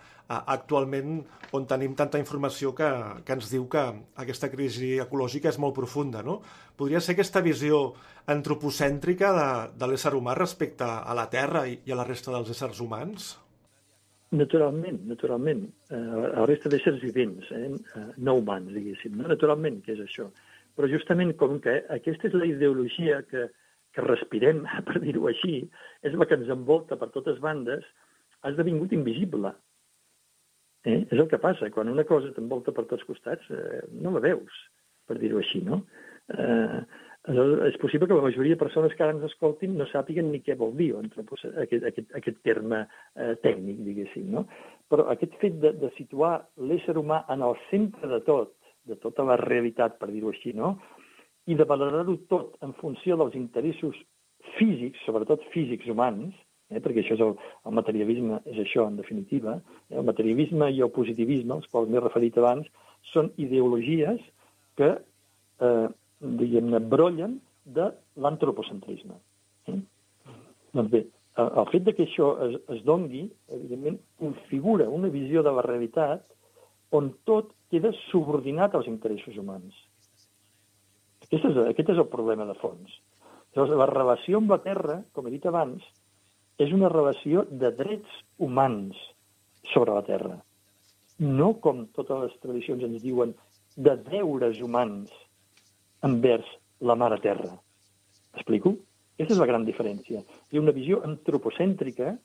actualment on tenim tanta informació que, que ens diu que aquesta crisi ecològica és molt profunda. No? Podria ser aquesta visió antropocèntrica de, de l'ésser humà respecte a la Terra i, i a la resta dels éssers humans? Naturalment, naturalment. Eh, la resta d'éssers vivents, eh? eh? no humans, diguéssim. No? Naturalment que és això. Però justament com que aquesta és la ideologia que, que respirem, *laughs* per dir-ho així, és la que ens envolta per totes bandes, ha esdevingut invisible. Eh? És el que passa, quan una cosa t'envolta per tots costats, eh, no la veus, per dir-ho així, no? Eh, és possible que la majoria de persones que ara ens escoltin no sàpiguen ni què vol dir aquest, aquest, aquest terme eh, tècnic, diguéssim, no? Però aquest fet de, de situar l'ésser humà en el centre de tot, de tota la realitat, per dir-ho així, no? I de valorar-ho tot en funció dels interessos físics, sobretot físics humans, eh, perquè això és el, el materialisme, és això, en definitiva. Eh, el materialisme i el positivisme, als quals m'he referit abans, són ideologies que, eh, diguem-ne, brollen de l'antropocentrisme. Eh? Doncs bé, el fet de que això es, es dongui, evidentment, configura una visió de la realitat on tot queda subordinat als interessos humans. Aquest és, aquest és el problema de fons. Llavors, la relació amb la Terra, com he dit abans, és una relació de drets humans sobre la Terra. No com totes les tradicions ens diuen de deures humans envers la mare terra. Explico? Aquesta és la gran diferència. I una visió antropocèntrica,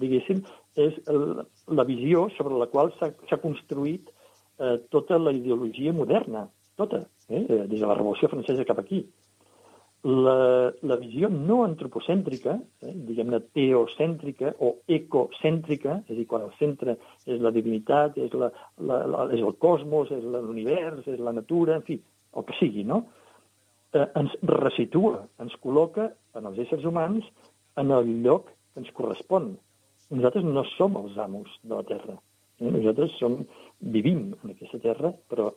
diguéssim, és la visió sobre la qual s'ha construït eh, tota la ideologia moderna, tota, eh, des de la Revolució Francesa cap aquí. La, la visió no antropocèntrica, eh, diguem-ne teocèntrica o ecocèntrica, és a dir, quan el centre és la divinitat, és, la, la, la, és el cosmos, és l'univers, és la natura, en fi, el que sigui, no? Eh, ens resitua, ens col·loca en els éssers humans en el lloc que ens correspon. Nosaltres no som els amos de la Terra. Eh? Nosaltres som, vivim en aquesta Terra, però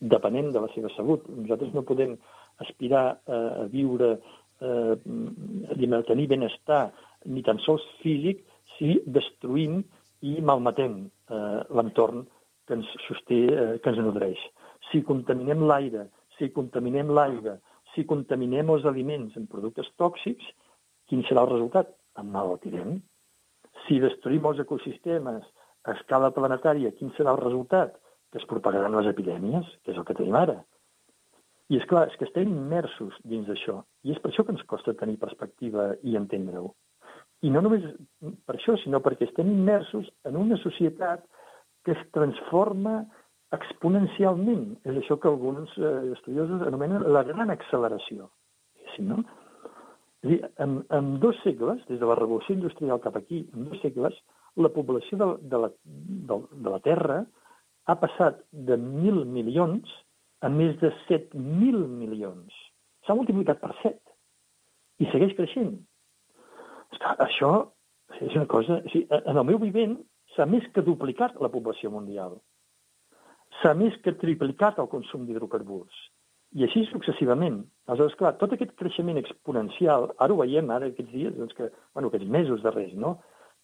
depenent de la seva salut. Nosaltres no podem aspirar a, a viure, eh, a tenir benestar, ni tan sols físic, si destruïm i malmetem eh, l'entorn que ens sosté, eh, que ens nodreix. Si contaminem l'aire, si contaminem l'aigua, si contaminem els aliments amb productes tòxics, quin serà el resultat? En malaltirem. Si destruïm els ecosistemes a escala planetària, quin serà el resultat? Que es propagaran les epidèmies, que és el que tenim ara. I és clar, és que estem immersos dins d'això. I és per això que ens costa tenir perspectiva i entendre-ho. I no només per això, sinó perquè estem immersos en una societat que es transforma exponencialment. És això que alguns eh, estudiosos anomenen la gran acceleració. No? És dir, en, en dos segles, des de la revolució industrial cap aquí, en dos segles, la població de, de, la, de, de la Terra ha passat de mil milions a més de 7.000 milions. S'ha multiplicat per 7 i segueix creixent. Esclar, això és una cosa... O sigui, en el meu vivent s'ha més que duplicat la població mundial. S'ha més que triplicat el consum d'hidrocarburs. I així successivament. Aleshores, clar, tot aquest creixement exponencial, ara ho veiem, ara aquests dies, doncs que, bueno, aquests mesos darrers, no?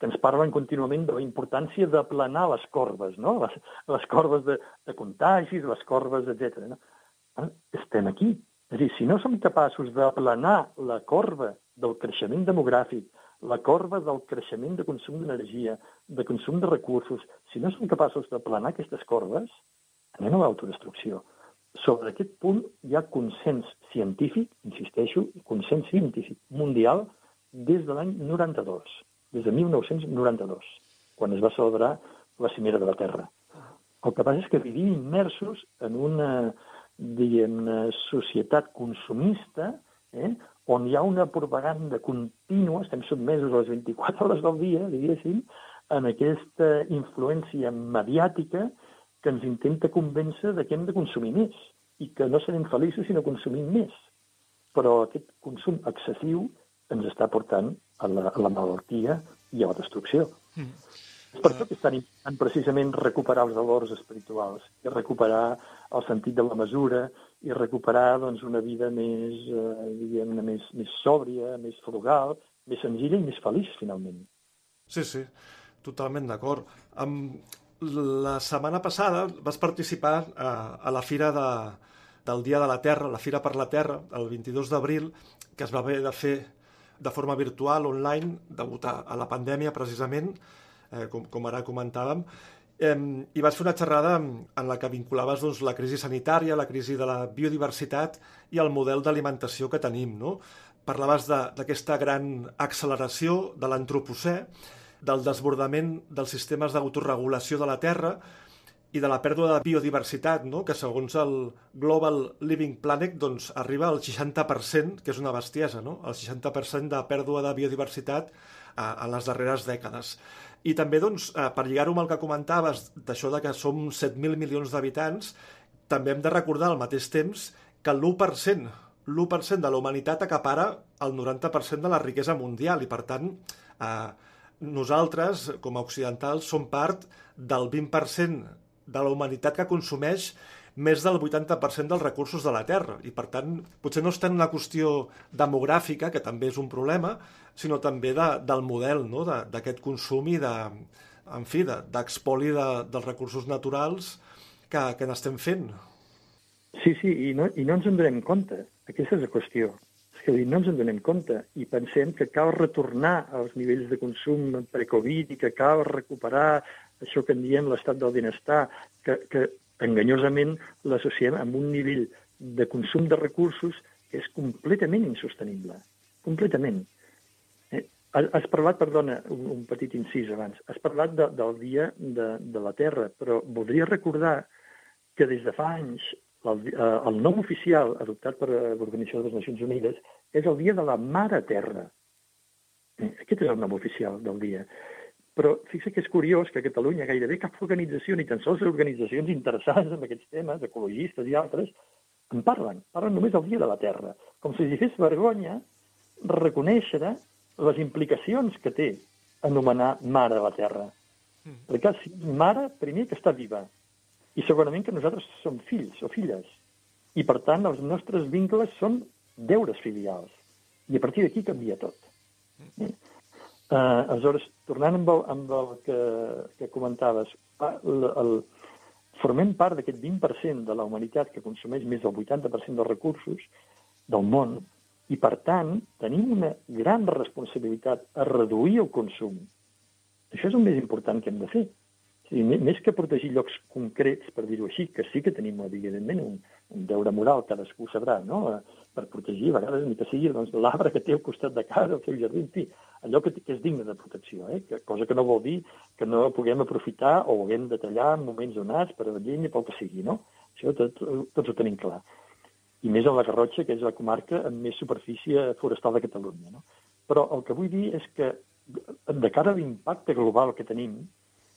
Que ens parlen contínuament de la importància d'aplanar les corbes, no? les, les corbes de, de contagis, les corbes, etc. No? Ah, estem aquí. És a dir, si no som capaços d'aplanar la corba del creixement demogràfic, la corba del creixement de consum d'energia, de consum de recursos, si no som capaços d'aplanar aquestes corbes, anem a l'autodestrucció. Sobre aquest punt hi ha consens científic, insisteixo, consens científic mundial des de l'any 92 des de 1992, quan es va celebrar la Cimera de la Terra. El que passa és que vivim immersos en una, diguem societat consumista, eh, on hi ha una propaganda contínua, estem sotmesos a les 24 hores del dia, diguéssim, en aquesta influència mediàtica que ens intenta convèncer de que hem de consumir més i que no serem feliços si no consumim més. Però aquest consum excessiu ens està portant a la, a la malaltia i a la destrucció. Mm. És per això que és tan important precisament recuperar els valors espirituals i recuperar el sentit de la mesura i recuperar doncs, una vida més, eh, diguem més, més sòbria, més frugal, més senzilla i més feliç, finalment. Sí, sí, totalment d'acord. Um, la setmana passada vas participar a, eh, a la fira de, del Dia de la Terra, la Fira per la Terra, el 22 d'abril, que es va haver de fer de forma virtual, online, degut a, la pandèmia, precisament, eh, com, com ara comentàvem, eh, i vas fer una xerrada en la que vinculaves doncs, la crisi sanitària, la crisi de la biodiversitat i el model d'alimentació que tenim. No? Parlaves d'aquesta gran acceleració de l'antropocè, del desbordament dels sistemes d'autoregulació de la Terra, i de la pèrdua de biodiversitat, no? que segons el Global Living Planet doncs, arriba al 60%, que és una bestiesa, no? el 60% de pèrdua de biodiversitat a, a les darreres dècades. I també, doncs, eh, per lligar-ho amb el que comentaves, d'això de que som 7.000 milions d'habitants, també hem de recordar al mateix temps que l'1%, l'1% de la humanitat acapara el 90% de la riquesa mundial i, per tant, eh, nosaltres, com a occidentals, som part del 20% de la humanitat que consumeix més del 80% dels recursos de la Terra. I, per tant, potser no és tant una qüestió demogràfica, que també és un problema, sinó també de, del model no? d'aquest consum i de, en fi, d'expoli de, dels recursos naturals que, que n'estem fent. Sí, sí, i no, i no ens en donem compte. Aquesta és la qüestió. És que no ens en donem compte i pensem que cal retornar als nivells de consum pre-Covid i que cal recuperar això que en diem l'estat del benestar, que, que enganyosament l'associem amb un nivell de consum de recursos que és completament insostenible. Completament. Eh, has parlat, perdona, un, un petit incís abans, has parlat de, del Dia de, de la Terra, però voldria recordar que des de fa anys el, eh, el nom oficial adoptat per l'Organització de les Nacions Unides és el Dia de la Mare Terra. Eh, aquest és el nom oficial del dia. Però fixa que és curiós que a Catalunya gairebé cap organització, ni tan sols organitzacions interessades en aquests temes, ecologistes i altres, en parlen. Parlen només del Dia de la Terra. Com si els fes vergonya reconèixer les implicacions que té anomenar mare de la Terra. Mm. Perquè mare, primer, que està viva, i segurament que nosaltres som fills o filles. I, per tant, els nostres vincles són deures filials. I a partir d'aquí canvia tot. Mm. Uh, aleshores, tornant amb el, amb el que, que comentaves, el, el, formem part d'aquest 20% de la humanitat que consumeix més del 80% dels recursos del món i, per tant, tenim una gran responsabilitat a reduir el consum. Això és el més important que hem de fer. Sigui, més que protegir llocs concrets, per dir-ho així, que sí que tenim, evidentment, un, un deure moral, cadascú sabrà, no? per protegir, a vegades, ni que sigui doncs, l'arbre que té al costat de casa, el seu jardí, en fi, allò que, que és digne de protecció, eh? que, cosa que no vol dir que no puguem aprofitar o haguem de tallar en moments donats per a la llenya, pel que sigui, no? Això tot, tots ho tenim clar. I més en la Garrotxa, que és la comarca amb més superfície forestal de Catalunya. No? Però el que vull dir és que, de cara a l'impacte global que tenim,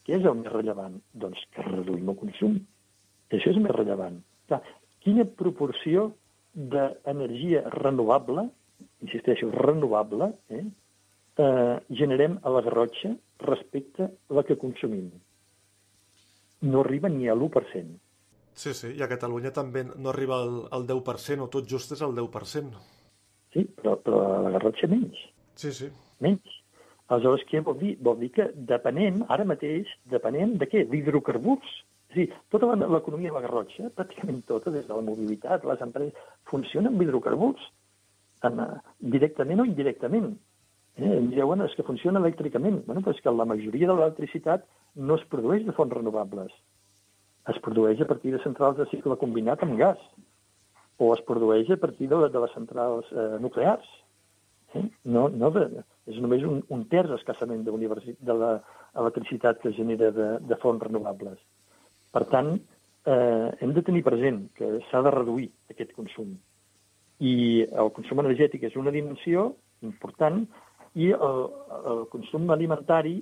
què és el més rellevant? Doncs que reduïm el consum. Això és més rellevant. Clar, quina proporció d'energia renovable, insisteixo, renovable, eh, eh, generem a la Garrotxa respecte a la que consumim? No arriba ni a l'1%. Sí, sí, i a Catalunya també no arriba al, al 10%, o tot just és el 10%. Sí, però, però a la Garrotxa menys. Sí, sí. Menys. Aleshores, què vol dir? Vol dir que depenem, ara mateix, depenem de què? D'hidrocarburs. És dir, tota l'economia de la Garrotxa, pràcticament tota, des de la mobilitat, les empreses, funciona amb hidrocarburs, en, directament o indirectament. Eh, em direu, bueno, és que funciona elèctricament. Bueno, però és que la majoria de l'electricitat no es produeix de fonts renovables. Es produeix a partir de centrals de cicle combinat amb gas. O es produeix a partir de, de les centrals eh, nuclears. Eh? No, no de, és només un, un terç escassament de, de l'electricitat que genera de, de fonts renovables. Per tant, eh, hem de tenir present que s'ha de reduir aquest consum. I el consum energètic és una dimensió important i el, el consum alimentari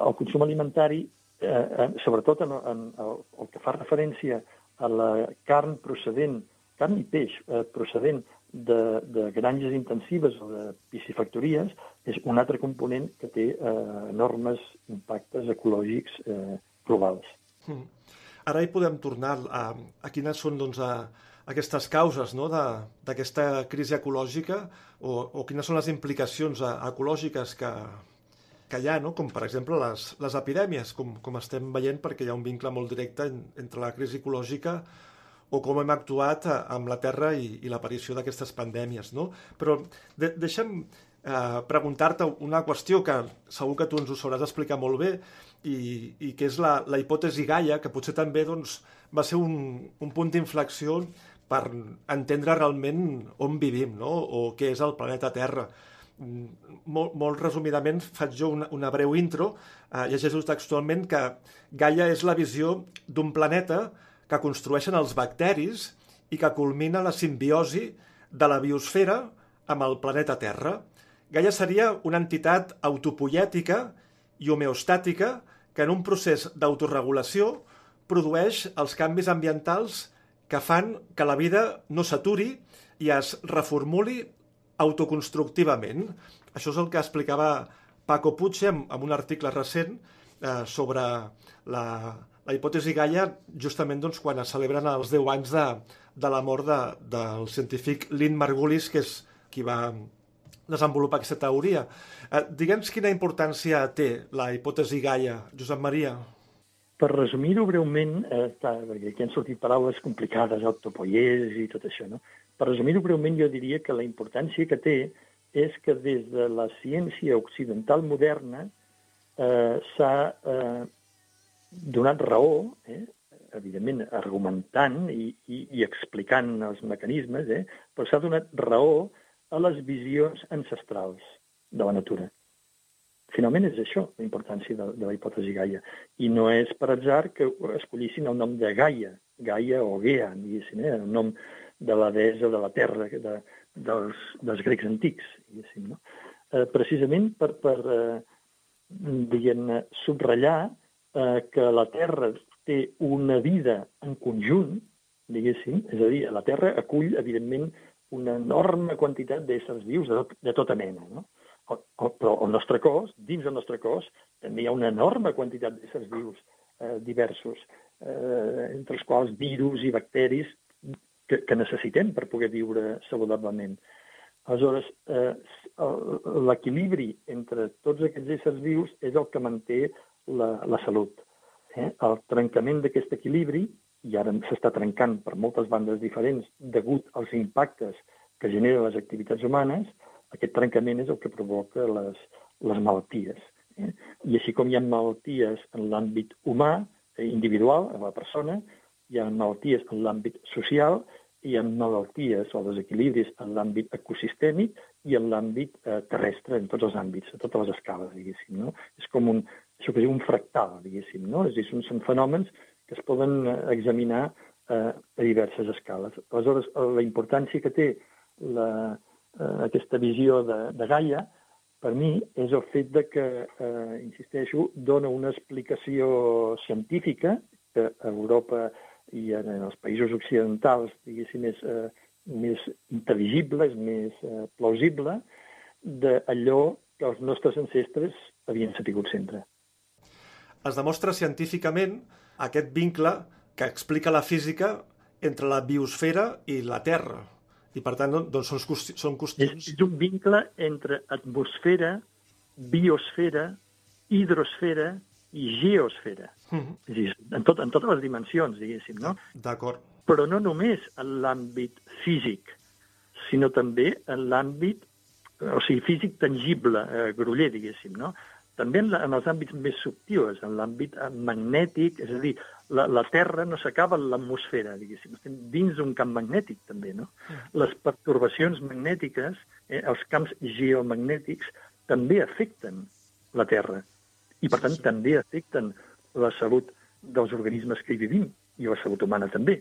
el consum alimentari, eh, sobretot en, en el, el que fa referència a la carn procedent, carn i peix eh, procedent de, de granges intensives o de piscifactories és un altre component que té eh, enormes impactes ecològics eh, globals. Mm. Ara hi podem tornar a, a quines són doncs, a, aquestes causes no, d'aquesta crisi ecològica o, o quines són les implicacions a, ecològiques que, que hi ha, no? com per exemple les, les epidèmies, com, com estem veient perquè hi ha un vincle molt directe en, entre la crisi ecològica o com hem actuat eh, amb la Terra i, i l'aparició d'aquestes pandèmies. No? Però de, deixa'm eh, preguntar-te una qüestió que segur que tu ens ho sabràs explicar molt bé i, i que és la, la hipòtesi Gaia, que potser també doncs, va ser un, un punt d'inflexió per entendre realment on vivim no? o què és el planeta Terra. Mm, molt, molt resumidament faig jo una, una breu intro, eh, llegeixo textualment que Gaia és la visió d'un planeta que construeixen els bacteris i que culmina la simbiosi de la biosfera amb el planeta Terra. Gaia seria una entitat autopoiètica i homeostàtica que en un procés d'autoregulació produeix els canvis ambientals que fan que la vida no s'aturi i es reformuli autoconstructivament. Això és el que explicava Paco Puig en, un article recent eh, sobre la, la hipòtesi Gaia justament doncs, quan es celebren els 10 anys de, de la mort de, del científic Lynn Margulis, que és qui va desenvolupar aquesta teoria. Eh, Digue'ns quina importància té la hipòtesi Gaia, Josep Maria. Per resumir-ho breument, eh, clar, perquè aquí han sortit paraules complicades, autopoies i tot això, no? Per resumir-ho breument, jo diria que la importància que té és que des de la ciència occidental moderna eh, s'ha eh, donat raó, eh, evidentment, argumentant i, i, i explicant els mecanismes, eh? però s'ha donat raó a les visions ancestrals de la natura. Finalment és això, la importància de, de la hipòtesi Gaia. I no és per atzar que escollissin el nom de Gaia, Gaia o Gea, diguéssim, eh? el nom de la deessa de la terra de, dels, dels grecs antics, diguéssim, no? Eh, precisament per, per eh, diguem subratllar eh, que la Terra té una vida en conjunt, diguéssim, és a dir, la Terra acull, evidentment, una enorme quantitat d'éssers vius de, tot, de tota mena, no? Però el nostre cos, dins del nostre cos, també hi ha una enorme quantitat d'éssers vius eh, diversos, eh, entre els quals virus i bacteris que, que necessitem per poder viure saludablement. Aleshores, eh, l'equilibri entre tots aquests éssers vius és el que manté la, la salut. Eh? El trencament d'aquest equilibri, i ara s'està trencant per moltes bandes diferents degut als impactes que generen les activitats humanes, aquest trencament és el que provoca les, les malalties. Eh? I així com hi ha malalties en l'àmbit humà, eh, individual, a la persona, hi ha malalties en l'àmbit social hi ha malalties o desequilibris en l'àmbit ecosistèmic i en l'àmbit eh, terrestre, en tots els àmbits, a totes les escales, diguéssim. No? És com un, això que és un fractal, diguéssim. No? És a dir, són, són fenòmens que es poden eh, examinar eh, a diverses escales. Aleshores, la importància que té la, eh, aquesta visió de, de Gaia, per mi, és el fet de que, eh, insisteixo, dona una explicació científica que a Europa i en els països occidentals, diguéssim, és eh, més intel·ligible, és més eh, plausible, d'allò que els nostres ancestres havien sapigut sempre. Es demostra científicament aquest vincle que explica la física entre la biosfera i la Terra. I, per tant, doncs, són, són qüestions... És un vincle entre atmosfera, biosfera, hidrosfera i geosfera. Mm -hmm. És dir, en, tot, en totes les dimensions, diguéssim, no? D'acord. Però no només en l'àmbit físic, sinó també en l'àmbit, o sigui, físic tangible, eh, groller, diguéssim, no? També en, la, en els àmbits més subtils, en l'àmbit eh, magnètic, és a dir, la, la Terra no s'acaba en l'atmosfera, diguéssim, estem dins d'un camp magnètic, també, no? Mm. Les pertorbacions magnètiques, eh, els camps geomagnètics, també afecten la Terra i, per tant, també afecten la salut dels organismes que hi vivim i la salut humana també.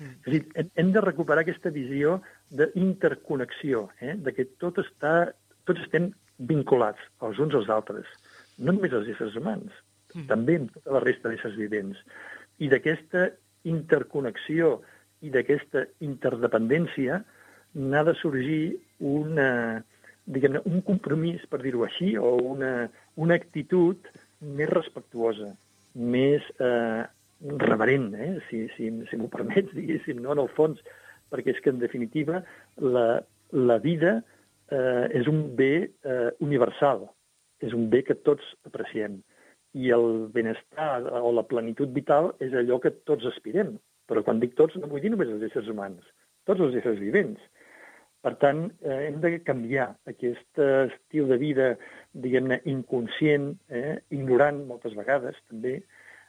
Mm. És a dir, hem de recuperar aquesta visió d'interconnexió, eh? de que tot està, tots estem vinculats els uns als altres, no només els éssers humans, mm. també amb tota la resta d'éssers vivents. I d'aquesta interconnexió i d'aquesta interdependència n'ha de sorgir una, diguem un compromís, per dir-ho així, o una, una actitud més respectuosa, més eh, reverent, eh, si, si, si m'ho permets, *laughs* diguéssim, no, en el fons, perquè és que, en definitiva, la, la vida eh, és un bé eh, universal, és un bé que tots apreciem, i el benestar o la plenitud vital és allò que tots aspirem. Però quan dic tots no vull dir només els éssers humans, tots els éssers vivents. Per tant, eh, hem de canviar aquest estil de vida, diguem-ne, inconscient, eh, ignorant moltes vegades també,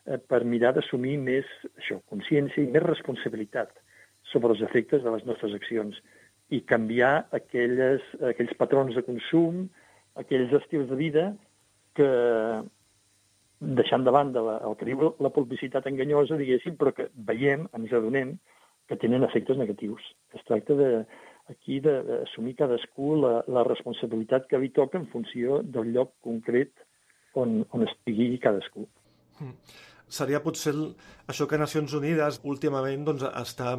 eh, per mirar d'assumir més això, consciència i més responsabilitat sobre els efectes de les nostres accions i canviar aquelles, aquells patrons de consum, aquells estils de vida que, deixant de banda la, el que diu la publicitat enganyosa, diguéssim, però que veiem, ens adonem, que tenen efectes negatius. Es tracta de, aquí d'assumir cadascú la, la responsabilitat que li toca en funció del lloc concret on, on estigui cadascú. Mm. Seria potser això que Nacions Unides últimament doncs, està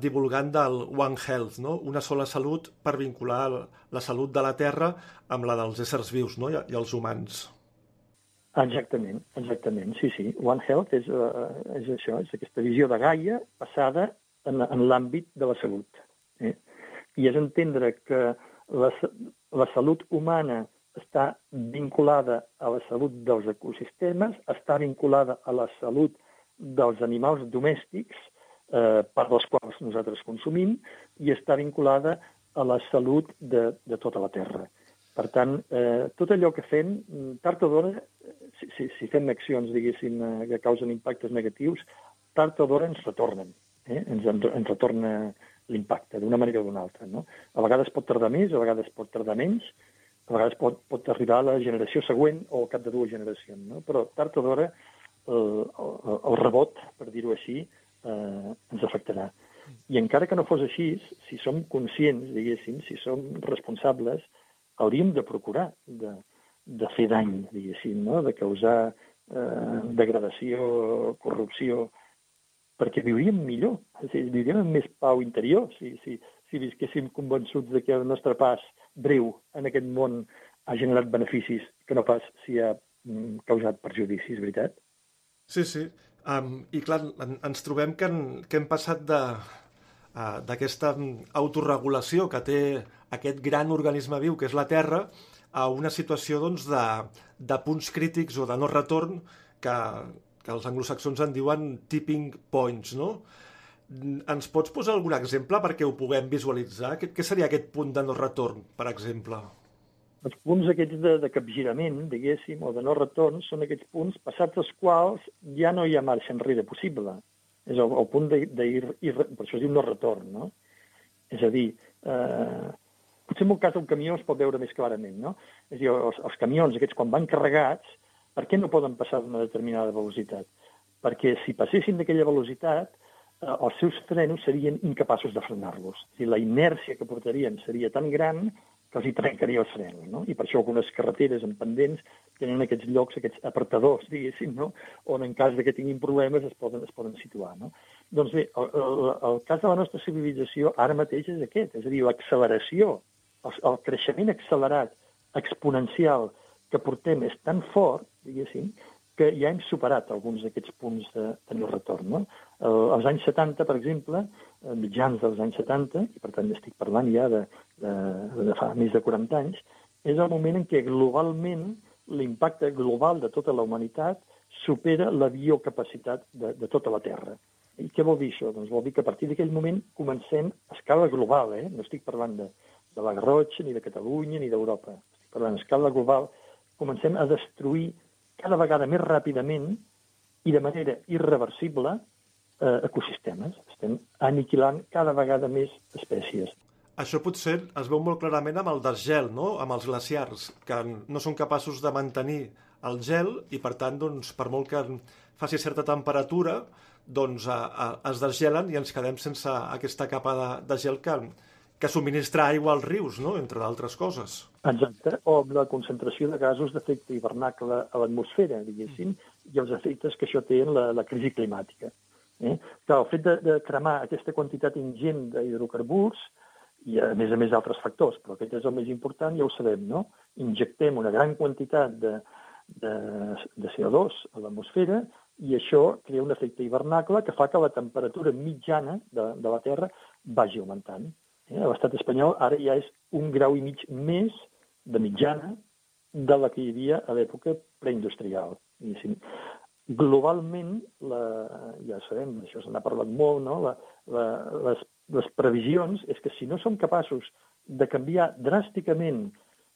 divulgant del One Health, no? una sola salut per vincular la salut de la Terra amb la dels éssers vius no? I els humans. Exactament, exactament, sí, sí. One Health és, uh, és això, és aquesta visió de Gaia passada en, en l'àmbit de la salut. Eh? i és entendre que la, la salut humana està vinculada a la salut dels ecosistemes, està vinculada a la salut dels animals domèstics, eh, per dels quals nosaltres consumim, i està vinculada a la salut de, de tota la Terra. Per tant, eh, tot allò que fem, tard o d'hora, si, si, si fem accions, diguéssim, eh, que causen impactes negatius, tard o d'hora ens retornen, eh? ens, ens retorna l'impacte d'una manera o d'una altra. No? A vegades pot tardar més, a vegades pot tardar menys, a vegades pot, pot arribar a la generació següent o al cap de dues generacions, no? però tard o d'hora el, el, el rebot, per dir-ho així, eh, ens afectarà. I encara que no fos així, si som conscients, diguéssim, si som responsables, hauríem de procurar de, de fer dany, diguéssim, no? de causar eh, degradació, corrupció, perquè viuríem millor, és dir, viuríem amb més pau interior si, si, si visquéssim convençuts de que el nostre pas breu en aquest món ha generat beneficis que no pas si ha mm, causat perjudicis, veritat? Sí, sí. Um, I clar, en, ens trobem que, en, que hem passat de, uh, d'aquesta autorregulació que té aquest gran organisme viu que és la Terra a una situació doncs, de, de punts crítics o de no retorn que, que els anglosaxons en diuen tipping points, no? Ens pots posar algun exemple perquè ho puguem visualitzar? Què, què seria aquest punt de no retorn, per exemple? Els punts aquests de, de capgirament, diguéssim, o de no retorn, són aquests punts passats els quals ja no hi ha marxa enrere possible. És el, el punt de, de ir, ir, per això es diu no retorn, no? És a dir, eh, potser en un cas del camió es pot veure més clarament, no? És a dir, els, els camions aquests quan van carregats, per què no poden passar d'una determinada velocitat? Perquè si passessin d'aquella velocitat, els seus frenos serien incapaços de frenar-los. Sigui, la inèrcia que portarien seria tan gran que els hi trencaria els frens, no? I per això algunes carreteres en pendents tenen aquests llocs, aquests apartadors, diguéssim, no? on en cas de que tinguin problemes es poden, es poden situar, no? Doncs bé, el, el, el cas de la nostra civilització ara mateix és aquest, és a dir, l'acceleració, el, el creixement accelerat, exponencial que portem és tan fort, diguéssim, que ja hem superat alguns d'aquests punts de, de no retorn. No? El, als anys 70, per exemple, mitjans dels anys 70, i per tant estic parlant ja de, de, de fa més de 40 anys, és el moment en què globalment l'impacte global de tota la humanitat supera la biocapacitat de, de tota la Terra. I què vol dir això? Doncs vol dir que a partir d'aquell moment comencem a escala global, eh? no estic parlant de, de la Garrotxa, ni de Catalunya, ni d'Europa. Estic parlant a escala global, comencem a destruir cada vegada més ràpidament i de manera irreversible eh, ecosistemes. Estem aniquilant cada vegada més espècies. Això potser es veu molt clarament amb el desgel, no? amb els glaciars, que no són capaços de mantenir el gel i, per tant, doncs, per molt que faci certa temperatura, doncs, a, a, es desgelen i ens quedem sense aquesta capa de, de gel que, que subministra aigua als rius, no? entre d'altres coses. Exacte, o amb la concentració de gasos d'efecte hivernacle a l'atmosfera, diguéssim, i els efectes que això té en la, la crisi climàtica. Eh? Clar, el fet de, de cremar aquesta quantitat ingent d'hidrocarburs, i a més a més altres factors, però aquest és el més important, ja ho sabem, no? Injectem una gran quantitat de, de, de CO2 a l'atmosfera i això crea un efecte hivernacle que fa que la temperatura mitjana de, de la Terra vagi augmentant. Eh? A l'estat espanyol ara ja és un grau i mig més de mitjana de la que hi havia a l'època preindustrial. Globalment, la, ja sabem, això se n'ha parlat molt, no? la, la, les, les previsions és que si no som capaços de canviar dràsticament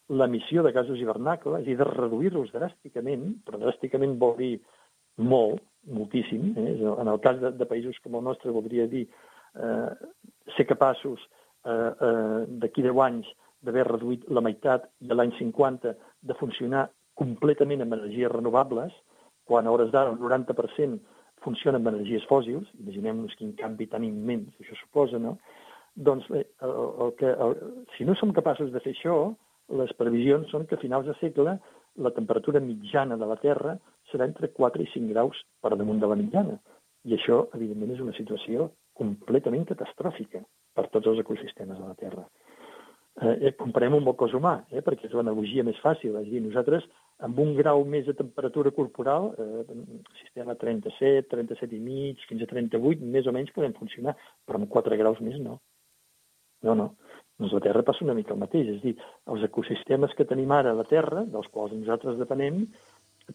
l'emissió de gasos hivernacle, és a dir, de reduir-los dràsticament, però dràsticament vol dir molt, moltíssim, eh? en el cas de, de països com el nostre voldria dir eh, ser capaços eh, eh, d'aquí 10 anys d'haver reduït la meitat i l'any 50 de funcionar completament amb energies renovables, quan a hores d'ara el 90% funciona amb energies fòssils, imaginem-nos quin canvi tan immens això suposa, no? Doncs bé, el, el que, el, si no som capaços de fer això, les previsions són que a finals de segle la temperatura mitjana de la Terra serà entre 4 i 5 graus per damunt de la mitjana. I això, evidentment, és una situació completament catastròfica per tots els ecosistemes de la Terra. Eh, eh comparem amb el cos humà, eh, perquè és l'analogia més fàcil. És a dir, nosaltres amb un grau més de temperatura corporal, eh, sistema 37, 37 i mig, fins a 38, més o menys podem funcionar, però amb 4 graus més no. No, no. Doncs la Terra passa una mica el mateix, és a dir, els ecosistemes que tenim ara a la Terra, dels quals nosaltres depenem,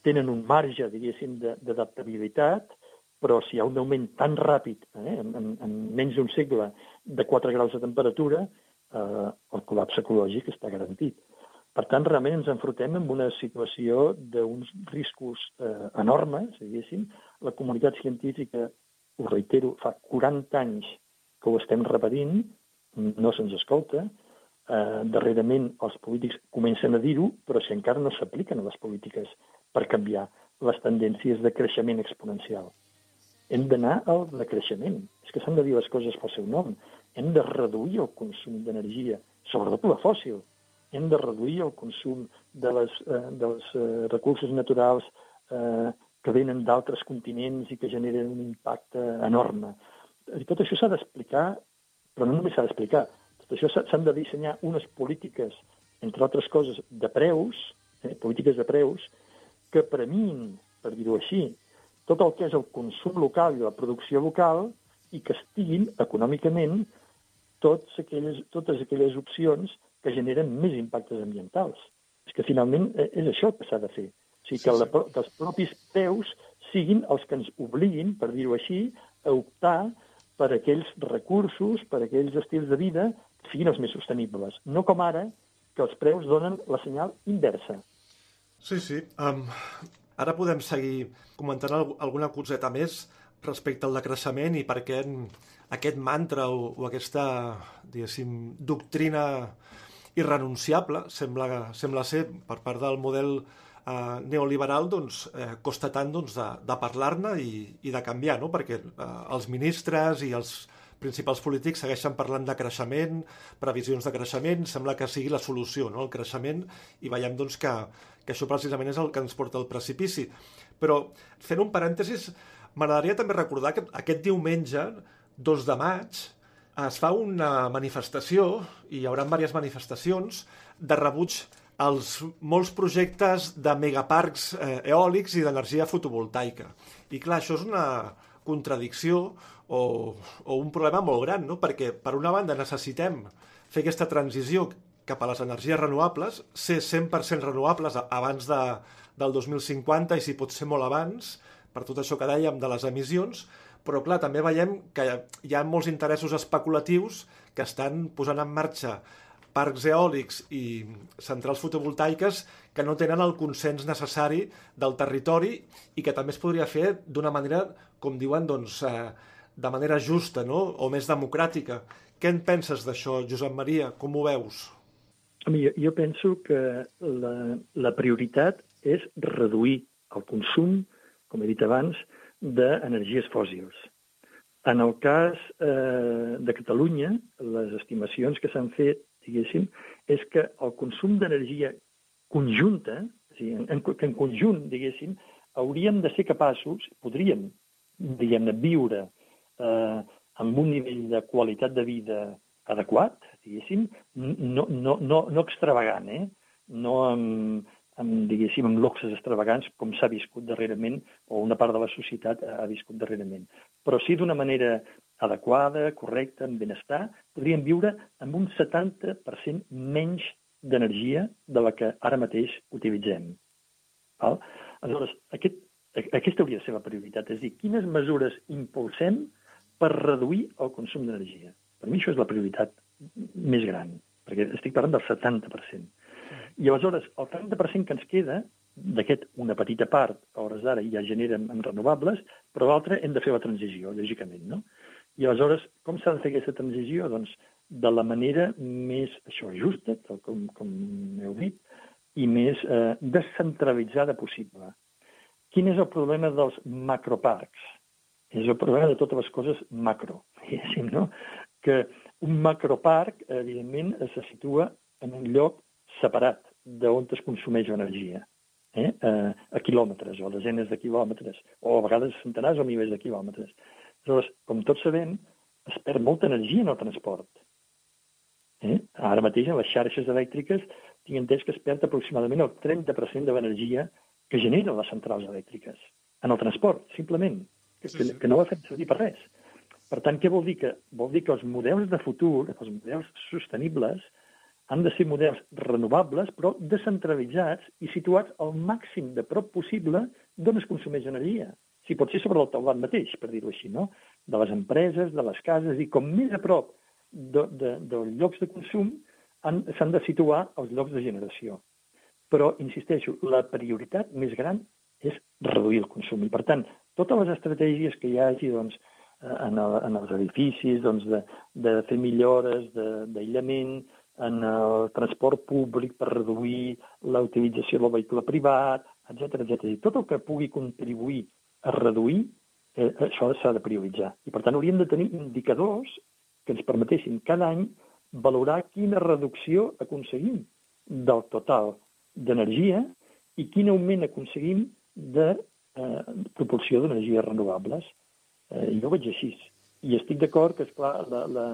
tenen un marge, diguéssim, d'adaptabilitat, però si hi ha un augment tan ràpid, eh, en, en menys d'un segle, de 4 graus de temperatura, eh, el col·lapse ecològic està garantit. Per tant, realment ens enfrontem amb una situació d'uns riscos eh, enormes, diguéssim. La comunitat científica ho reitero, fa 40 anys que ho estem repetint, no se'ns escolta, eh, darrerament els polítics comencen a dir-ho, però si encara no s'apliquen a les polítiques per canviar les tendències de creixement exponencial. Hem d'anar al decreixement. És que s'han de dir les coses pel seu nom. Hem de reduir el consum d'energia, sobretot la fòssil. Hem de reduir el consum de les, eh, dels eh, recursos naturals eh, que venen d'altres continents i que generen un impacte enorme. I tot això s'ha d'explicar, però no només s'ha d'explicar, tot això s'han de dissenyar unes polítiques, entre altres coses, de preus, eh, polítiques de preus, que premin, per dir-ho així, tot el que és el consum local i la producció local i que estiguin econòmicament tots aquelles, totes aquelles opcions que generen més impactes ambientals. És que finalment eh, és això que s'ha de fer. O sigui, que, la, que els propis preus siguin els que ens obliguin, per dir-ho així, a optar per aquells recursos, per aquells estils de vida que siguin els més sostenibles. No com ara, que els preus donen la senyal inversa. Sí, sí. Um, ara podem seguir comentant alguna coseta més respecte al decreixement i per què aquest mantra o, o aquesta, diguéssim, doctrina irrenunciable sembla, sembla ser per part del model eh, neoliberal doncs, eh, costa tant doncs, de, de parlar-ne i, i de canviar, no? perquè eh, els ministres i els principals polítics segueixen parlant de creixement, previsions de creixement, sembla que sigui la solució, no? el creixement, i veiem doncs, que, que això precisament és el que ens porta al precipici. Però, fent un parèntesis, m'agradaria també recordar que aquest diumenge, 2 de maig, es fa una manifestació, i hi haurà diverses manifestacions, de rebuig als molts projectes de megaparcs eh, eòlics i d'energia fotovoltaica. I clar, això és una contradicció o, o un problema molt gran, no? perquè per una banda necessitem fer aquesta transició cap a les energies renovables, ser 100% renovables abans de, del 2050 i si pot ser molt abans, per tot això que dèiem de les emissions, però clar, també veiem que hi ha molts interessos especulatius que estan posant en marxa parcs eòlics i centrals fotovoltaiques que no tenen el consens necessari del territori i que també es podria fer d'una manera, com diuen, doncs, eh, de manera justa no? o més democràtica. Què en penses d'això, Josep Maria? Com ho veus? Jo, jo penso que la, la prioritat és reduir el consum, com he dit abans, d'energies fòssils. En el cas eh, de Catalunya, les estimacions que s'han fet diguéssim, és que el consum d'energia conjunta, o sigui, en, en, en conjunt, diguéssim, hauríem de ser capaços, podríem, diguem-ne, viure eh, amb un nivell de qualitat de vida adequat, diguéssim, no, no, no, no extravagant, eh? no amb, amb, diguéssim, amb luxes extravagants, com s'ha viscut darrerament, o una part de la societat ha viscut darrerament. Però sí d'una manera adequada, correcta, amb benestar, podríem viure amb un 70% menys d'energia de la que ara mateix utilitzem. Val? Aleshores, aquest, aquesta hauria de ser la prioritat, és dir, quines mesures impulsem per reduir el consum d'energia. Per mi això és la prioritat més gran, perquè estic parlant del 70%. I aleshores, el 30% que ens queda, d'aquest una petita part, a hores d'ara ja generen en renovables, però l'altra hem de fer la transició, lògicament, no? I aleshores, com s'ha de fer aquesta transició? Doncs de la manera més, això, justa, tal com, com heu dit, i més eh, descentralitzada possible. Quin és el problema dels macroparcs? És el problema de totes les coses macro, *laughs* diguéssim, no? Que un macroparc, evidentment, se situa en un lloc separat d'on es consumeix energia, eh? a, a quilòmetres o a desenes de quilòmetres, o a vegades centenars o milers de quilòmetres. Aleshores, com tots sabem, es perd molta energia en el transport. Eh? Ara mateix, en les xarxes elèctriques, tinc entès que es perd aproximadament el 30% de l'energia que generen les centrals elèctriques. En el transport, simplement, que, sí, sí. que no va fer servir per res. Per tant, què vol dir? Que, vol dir que els models de futur, els models sostenibles, han de ser models renovables, però descentralitzats i situats al màxim de prop possible d'on es consumeix energia. Si pot ser sobre el taulat mateix, per dir-ho així, no? De les empreses, de les cases, i com més a prop de, de, dels llocs de consum s'han de situar els llocs de generació. Però, insisteixo, la prioritat més gran és reduir el consum. I, per tant, totes les estratègies que hi hagi doncs, en, el, en els edificis, doncs, de, de fer millores d'aïllament, en el transport públic per reduir la utilització del vehicle privat, etc etc. I tot el que pugui contribuir a reduir, eh, això s'ha de prioritzar. I, per tant, hauríem de tenir indicadors que ens permetessin cada any valorar quina reducció aconseguim del total d'energia i quin augment aconseguim de eh, proporció d'energies renovables. Eh, jo ho veig així. I estic d'acord que, esclar, la, la,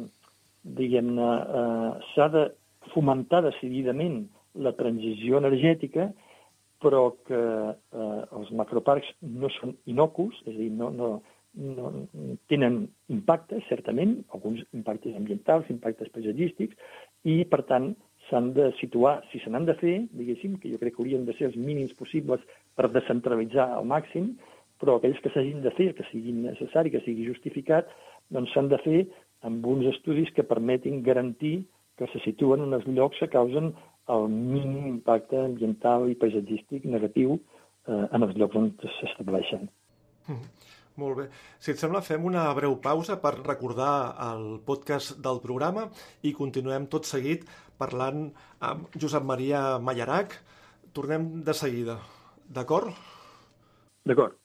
diguem-ne, eh, s'ha de fomentar decididament la transició energètica, però que eh, els macroparcs no són inocus, és a dir, no, no, no, tenen impactes, certament, alguns impactes ambientals, impactes paisatgístics, i, per tant, s'han de situar, si se n'han de fer, diguéssim, que jo crec que haurien de ser els mínims possibles per descentralitzar al màxim, però aquells que s'hagin de fer, que siguin necessari, que sigui justificat, doncs s'han de fer amb uns estudis que permetin garantir que se situen en els llocs que causen el mínim impacte ambiental i paisatgístic negatiu eh, en els llocs on s'estableixen. Mm, molt bé. Si et sembla, fem una breu pausa per recordar el podcast del programa i continuem tot seguit parlant amb Josep Maria Mallarac. Tornem de seguida. D'acord? D'acord.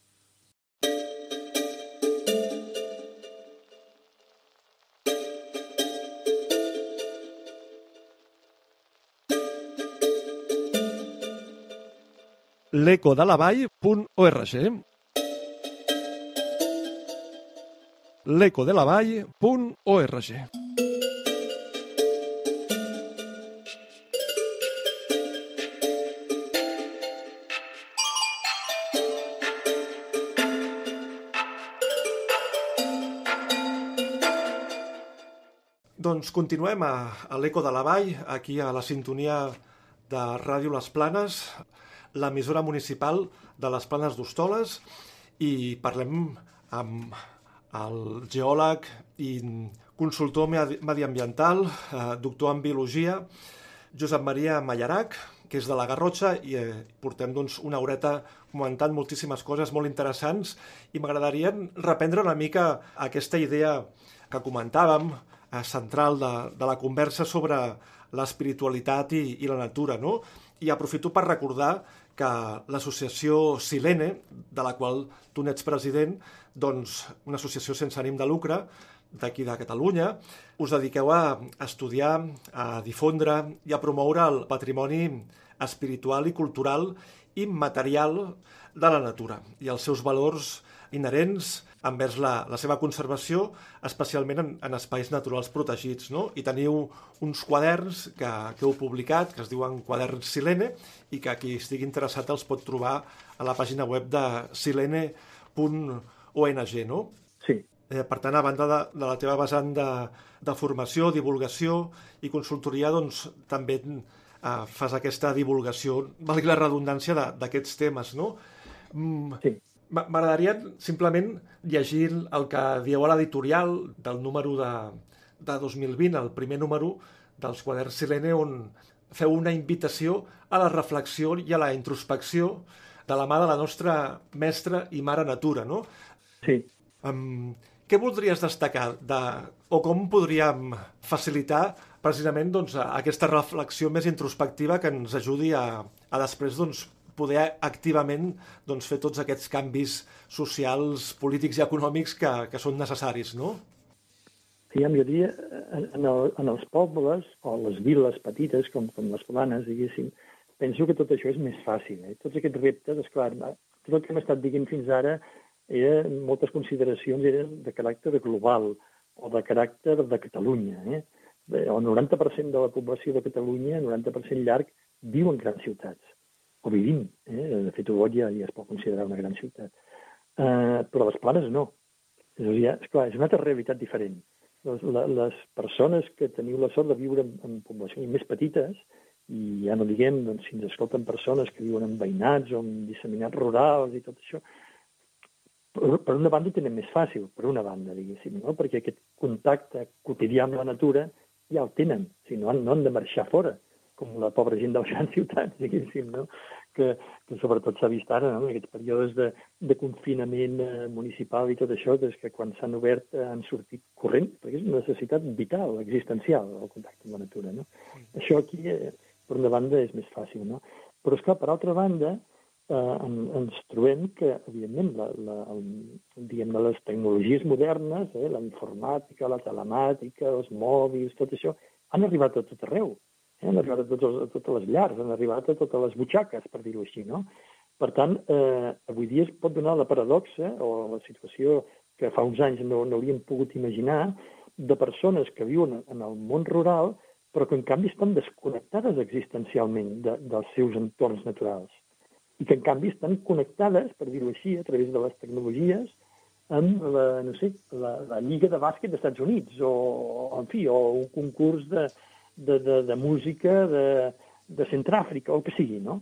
l'ecodelavall.org l'ecodelavall.org Doncs continuem a, a l'Eco de la Vall, aquí a la sintonia de Ràdio Les Planes, l'emissora municipal de les Planes d'Hostoles i parlem amb el geòleg i consultor mediambiental, eh, doctor en biologia, Josep Maria Mallarac, que és de la Garrotxa, i eh, portem doncs, una horeta comentant moltíssimes coses molt interessants i m'agradaria reprendre una mica aquesta idea que comentàvem, eh, central de, de la conversa sobre l'espiritualitat i, i la natura, no? I aprofito per recordar que l'associació Silene, de la qual tu n'ets president, doncs una associació sense ànim de lucre d'aquí de Catalunya, us dediqueu a estudiar, a difondre i a promoure el patrimoni espiritual i cultural immaterial de la natura i els seus valors inherents envers la, la seva conservació, especialment en, en espais naturals protegits. No? I teniu uns quaderns que, que heu publicat, que es diuen Quaderns Silene, i que qui estigui interessat els pot trobar a la pàgina web de silene.ong, no? Sí. Eh, per tant, a banda de, de la teva vessant de, de formació, divulgació i consultoria, doncs també eh, fas aquesta divulgació, valgui la redundància, d'aquests temes, no? Mm, sí M'agradaria simplement llegir el que dieu a l'editorial del número de, de 2020, el primer número dels quaderns Silene, on feu una invitació a la reflexió i a la introspecció de la mà de la nostra mestra i mare natura, no? Sí. Um, què voldries destacar de, o com podríem facilitar precisament doncs, aquesta reflexió més introspectiva que ens ajudi a, a després doncs, poder activament doncs, fer tots aquests canvis socials, polítics i econòmics que, que són necessaris, no? Sí, jo diria, en, el, en els pobles o les viles petites, com, com les planes, diguéssim, penso que tot això és més fàcil. Eh? Tots aquests reptes, és clar, tot el que hem estat dient fins ara, era, moltes consideracions eren de caràcter global o de caràcter de Catalunya. Eh? El 90% de la població de Catalunya, 90% llarg, viu en grans ciutats o vivim. Eh? De fet, Olot ja, ja es pot considerar una gran ciutat. Eh, però les planes no. És, dir, és, clar, és una altra realitat diferent. Les, les persones que teniu la sort de viure en, en poblacions més petites, i ja no diguem doncs, si ens escolten persones que viuen en veïnats o en disseminats rurals i tot això, per, per una banda ho tenen més fàcil, per una banda, diguéssim, no? perquè aquest contacte quotidià amb la natura ja el tenen, si no, no han de marxar fora com la pobra gent de les grans *laughs* ciutats, diguéssim, no? que, que sobretot s'ha vist ara, no? en aquests períodes de, de confinament eh, municipal i tot això, és que quan s'han obert eh, han sortit corrent, perquè és una necessitat vital, existencial, el contacte amb la natura. No? Mm. Això aquí, eh, per una banda, és més fàcil. No? Però, esclar, per altra banda, eh, en, ens trobem que, evidentment, la, la, el, diguem les tecnologies modernes, eh, la informàtica, la telemàtica, els mòbils, tot això, han arribat a tot arreu. Han arribat a, tots els, a totes les llars, han arribat a totes les butxaques, per dir-ho així, no? Per tant, eh, avui dia es pot donar la paradoxa o la situació que fa uns anys no, no hauríem pogut imaginar de persones que viuen en el món rural però que en canvi estan desconnectades existencialment de, dels seus entorns naturals i que en canvi estan connectades, per dir-ho així, a través de les tecnologies, amb la, no sé, la, la Lliga de Bàsquet dels Estats Units o, en fi, o un concurs de, de, de, de música de, de Centràfrica o el que sigui, no?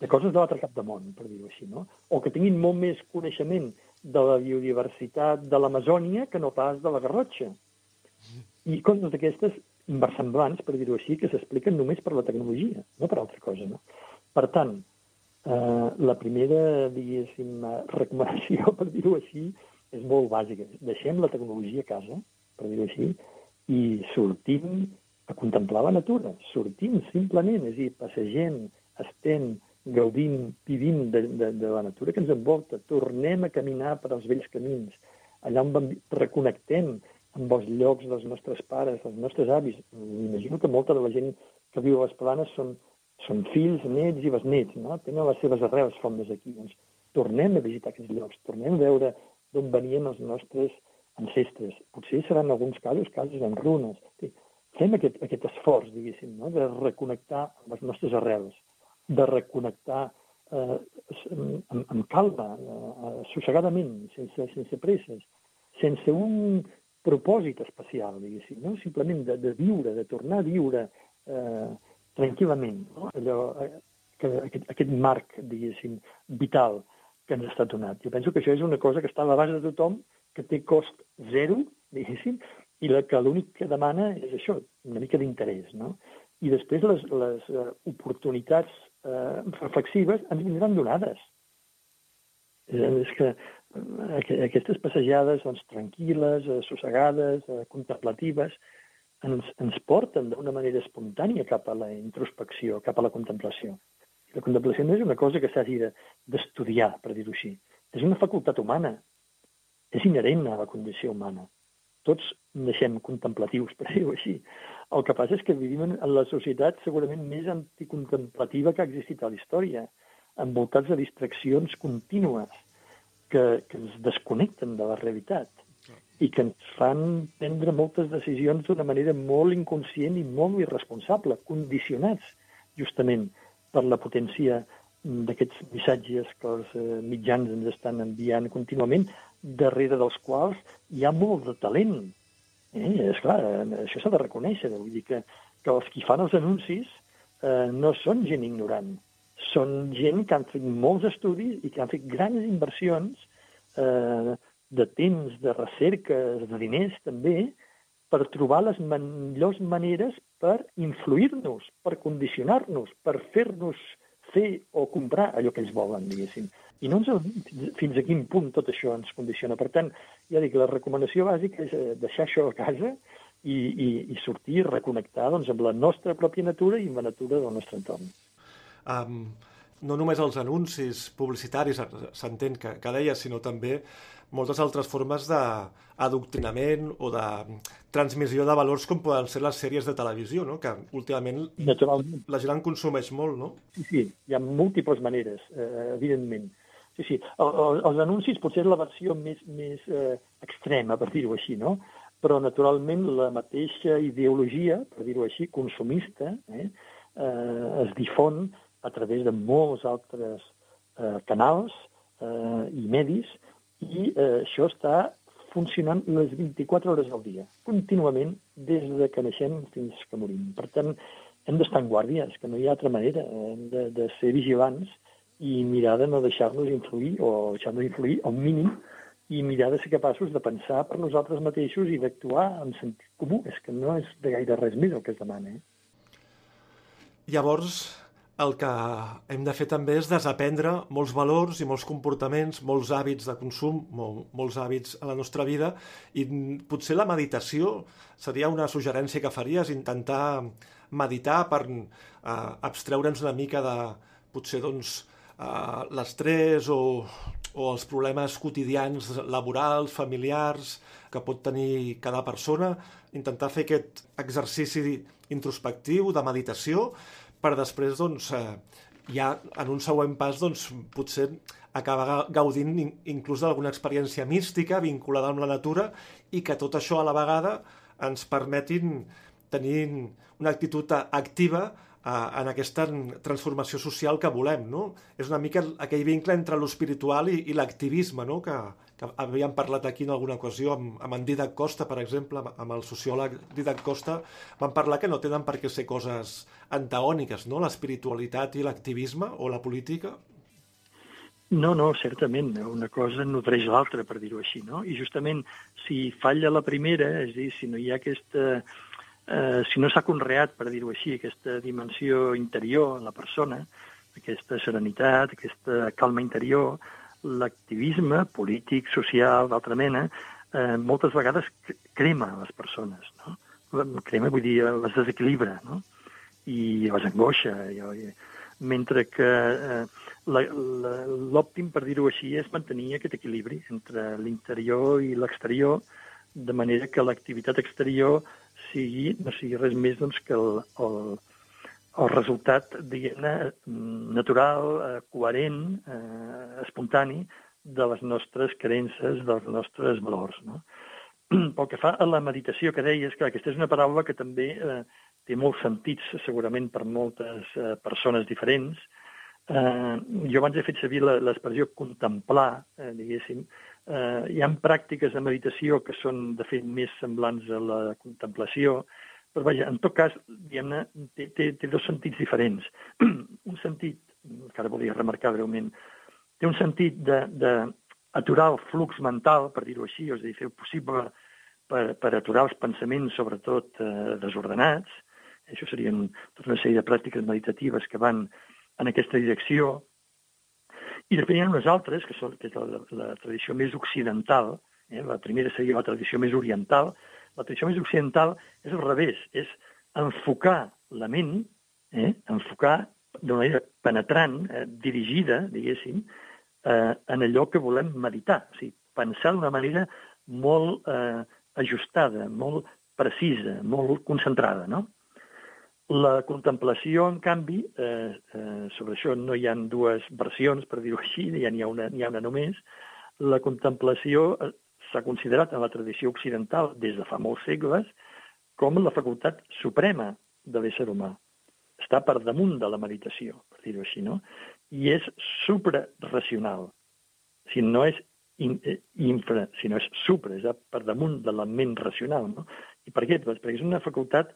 De coses de l'altre cap de món, per dir-ho així, no? O que tinguin molt més coneixement de la biodiversitat de l'Amazònia que no pas de la Garrotxa. I coses d'aquestes inversemblants, per dir-ho així, que s'expliquen només per la tecnologia, no per altra cosa, no? Per tant, Eh, la primera, diguéssim, recomanació, *laughs* per dir-ho així, és molt bàsica. Deixem la tecnologia a casa, per dir-ho així, i sortim a contemplar la natura. Sortim simplement, és a dir, passegem, estem, gaudint, vivint de, de, de la natura que ens envolta. Tornem a caminar per als vells camins, allà on vam, reconnectem amb els llocs dels nostres pares, dels nostres avis. M'imagino que molta de la gent que viu a les planes són són fills, nets i besnets, no? tenen les seves arrels fondes aquí. Doncs tornem a visitar aquests llocs, tornem a veure d'on venien els nostres ancestres. Potser seran alguns casos casos en runes. Sí. Fem aquest, aquest esforç, diguéssim, no? de reconnectar amb les nostres arrels, de reconnectar eh, amb, amb calma, eh, sossegadament, sense, sense presses, sense un propòsit especial, diguéssim, no? simplement de, de viure, de tornar a viure eh, tranquil·lament, no? allò, eh, que, aquest, aquest marc, diguéssim, vital que ens està donat. Jo penso que això és una cosa que està a la base de tothom, que té cost zero, diguéssim, i la que l'únic que demana és això, una mica d'interès, no? I després les, les uh, oportunitats uh, reflexives ens vindran donades. És, que uh, aquestes passejades doncs, tranquil·les, uh, sossegades, uh, contemplatives, ens, ens porten d'una manera espontània cap a la introspecció, cap a la contemplació. La contemplació no és una cosa que s'hagi d'estudiar, per dir-ho així. És una facultat humana. És inherent a la condició humana. Tots naixem contemplatius, *laughs* per dir-ho així. El que passa és que vivim en la societat segurament més anticontemplativa que ha existit a la història, envoltats de distraccions contínues que, que ens desconnecten de la realitat i que ens fan prendre moltes decisions d'una manera molt inconscient i molt irresponsable, condicionats justament per la potència d'aquests missatges que els eh, mitjans ens estan enviant contínuament, darrere dels quals hi ha molt de talent. Eh? És clar, això s'ha de reconèixer. Vull dir que, que els qui fan els anuncis eh, no són gent ignorant, són gent que han fet molts estudis i que han fet grans inversions eh, de temps, de recerca, de diners també, per trobar les millors maneres per influir-nos, per condicionar-nos, per fer-nos fer o comprar allò que ells volen, diguéssim. I no ens fins a quin punt tot això ens condiciona. Per tant, ja dic, la recomanació bàsica és eh, deixar això a casa i, i, i sortir reconnectar doncs, amb la nostra pròpia natura i amb la natura del nostre entorn. Um, no només els anuncis publicitaris, s'entén que, que deia, sinó també moltes altres formes d'adoctrinament o de transmissió de valors com poden ser les sèries de televisió, no? que últimament la gent en consumeix molt, no? Sí, sí, hi ha múltiples maneres, eh, evidentment. Sí, sí, el, el, els anuncis potser és la versió més, més eh, extrema, per dir-ho així, no? Però, naturalment, la mateixa ideologia, per dir-ho així, consumista, eh, eh, es difon a través de molts altres eh, canals eh, i medis i eh, això està funcionant les 24 hores del dia, contínuament, des de que naixem fins que morim. Per tant, hem d'estar en guàrdia, és que no hi ha altra manera, hem de, de ser vigilants i mirar de no deixar-nos influir, o deixar-nos influir al mínim, i mirar de ser capaços de pensar per nosaltres mateixos i d'actuar en sentit comú. És que no és de gaire res més el que es demana. Eh? Llavors, el que hem de fer també és desaprendre molts valors i molts comportaments, molts hàbits de consum, mol, molts hàbits a la nostra vida i potser la meditació seria una suggerència que faries, intentar meditar per eh, abstreure'ns una mica de potser doncs, eh, l'estrès o, o els problemes quotidians laborals, familiars que pot tenir cada persona, intentar fer aquest exercici introspectiu de meditació per després, doncs, eh, ja en un següent pas, doncs, potser acabar gaudint inclús d'alguna experiència mística vinculada amb la natura i que tot això a la vegada ens permetin tenir una actitud activa eh, en aquesta transformació social que volem, no? És una mica aquell vincle entre l'espiritual i, i l'activisme, no?, que, que havíem parlat aquí en alguna ocasió amb, amb en Didac Costa, per exemple, amb el sociòleg Didac Costa, vam parlar que no tenen per què ser coses antagòniques, no?, l'espiritualitat i l'activisme o la política. No, no, certament. Una cosa nodreix l'altra, per dir-ho així, no? I justament, si falla la primera, és a dir, si no hi ha aquesta eh, si no s'ha conreat, per dir-ho així, aquesta dimensió interior en la persona, aquesta serenitat, aquesta calma interior, l'activisme polític, social, d'altra mena, eh, moltes vegades crema les persones, no? Crema, vull dir, les desequilibra, no? I les angoixa. I, mentre que eh, l'òptim, per dir-ho així, és mantenir aquest equilibri entre l'interior i l'exterior, de manera que l'activitat exterior sigui, no sigui res més doncs, que el, el, el resultat, diguem-ne, natural, eh, coherent, eh, espontani de les nostres creences, dels nostres valors. No? Pel que fa a la meditació que deies, que aquesta és una paraula que també eh, té molts sentits, segurament per moltes eh, persones diferents. Eh, jo abans he fet servir l'expressió contemplar, eh, diguéssim, Eh, hi ha pràctiques de meditació que són, de fet, més semblants a la contemplació, però vaja, en tot cas, diguem-ne, té, té, té dos sentits diferents. *clears throat* un sentit, que ara volia remarcar breument, té un sentit de, de aturar el flux mental, per dir-ho així, és a dir, fer possible per, per aturar els pensaments, sobretot eh, desordenats. Això serien tota una sèrie de pràctiques meditatives que van en aquesta direcció, i després hi ha unes altres, que, són, que és la, la tradició més occidental, eh? la primera seria la tradició més oriental, la més occidental és al revés, és enfocar la ment, eh? enfocar d'una manera penetrant, eh, dirigida, diguéssim, eh, en allò que volem meditar. O sigui, pensar d'una manera molt eh, ajustada, molt precisa, molt concentrada, no? La contemplació, en canvi, eh, eh, sobre això no hi han dues versions, per dir-ho així, ja n'hi ha, una, ha una només, la contemplació eh, s'ha considerat en la tradició occidental des de fa molts segles com la facultat suprema de l'ésser humà. Està per damunt de la meditació, per dir-ho així, no? I és supraracional. Si no és in, eh, infra, si no és supra, és per damunt de la ment racional, no? I per què? Doncs perquè és una facultat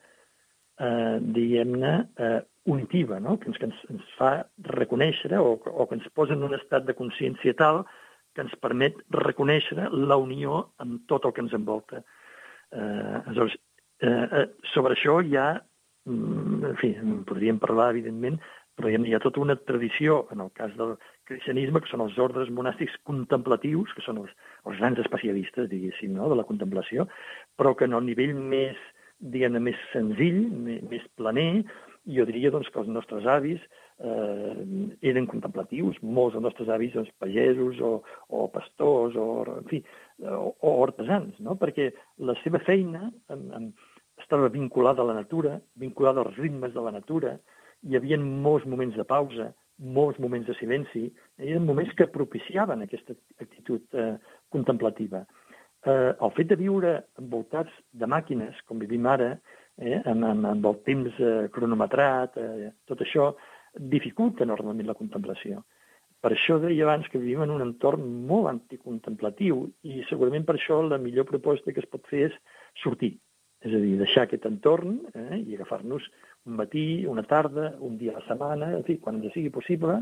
eh, diguem-ne, eh, unitiva, no? que, ens, que ens, ens fa reconèixer o, o que ens posa en un estat de consciència tal ens permet reconèixer la unió amb tot el que ens envolta. Eh, aleshores, eh, eh, sobre això hi ha, mm, en fi, podríem parlar, evidentment, però hi ha tota una tradició, en el cas del cristianisme, que són els ordres monàstics contemplatius, que són els, els grans especialistes, diguéssim, no? de la contemplació, però que en el nivell més, diguem més senzill, més planer, jo diria doncs, que els nostres avis eh, eren contemplatius, molts dels nostres avis doncs, pagesos o, o pastors o, en fi, o, o artesans, no? perquè la seva feina en, en, estava vinculada a la natura, vinculada als ritmes de la natura, hi havia molts moments de pausa, molts moments de silenci, eren moments que propiciaven aquesta actitud eh, contemplativa. Eh, el fet de viure envoltats de màquines, com vivim ara, eh, amb, amb, amb el temps eh, cronometrat, eh, tot això dificulta enormement la contemplació. Per això deia abans que vivim en un entorn molt anticontemplatiu i segurament per això la millor proposta que es pot fer és sortir. És a dir, deixar aquest entorn eh, i agafar-nos un matí, una tarda, un dia a la setmana, en fi, quan ens sigui possible,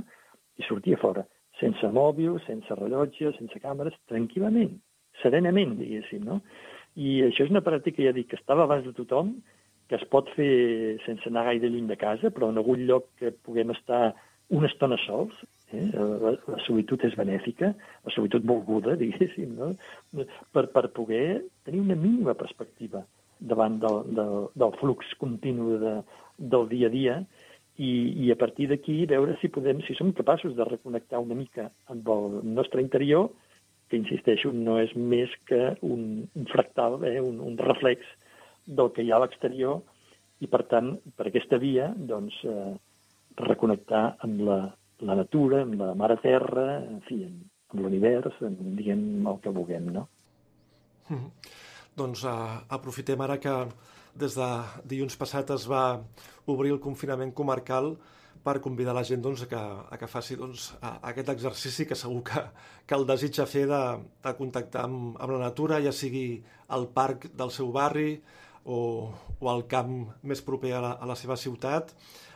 i sortir a fora, sense mòbil, sense rellotge, sense càmeres, tranquil·lament, serenament, diguéssim, no? I això és una pràctica, ja dic, que estava abans de tothom que es pot fer sense anar gaire lluny de casa, però en algun lloc que puguem estar una estona sols, eh? la, la solitud és benèfica, la solitud volguda, *laughs* diguéssim, no? per, per poder tenir una mínima perspectiva davant del, del, del flux continu de, del dia a dia i, i a partir d'aquí veure si podem, si som capaços de reconnectar una mica amb el nostre interior, que insisteixo, no és més que un, un fractal, eh, un, un reflex del que hi ha a l'exterior i, per tant, per aquesta via, doncs, eh, reconnectar amb la, la natura, amb la mare terra, en fi, amb, amb l'univers, diguem el que vulguem, no? Mm -hmm. Doncs uh, aprofitem ara que des de dilluns passat es va obrir el confinament comarcal per convidar la gent doncs, que, a que faci doncs, a, aquest exercici que segur que, que el desitja fer de, de contactar amb, amb la natura, ja sigui al parc del seu barri, o, o al camp més proper a la, a la seva ciutat,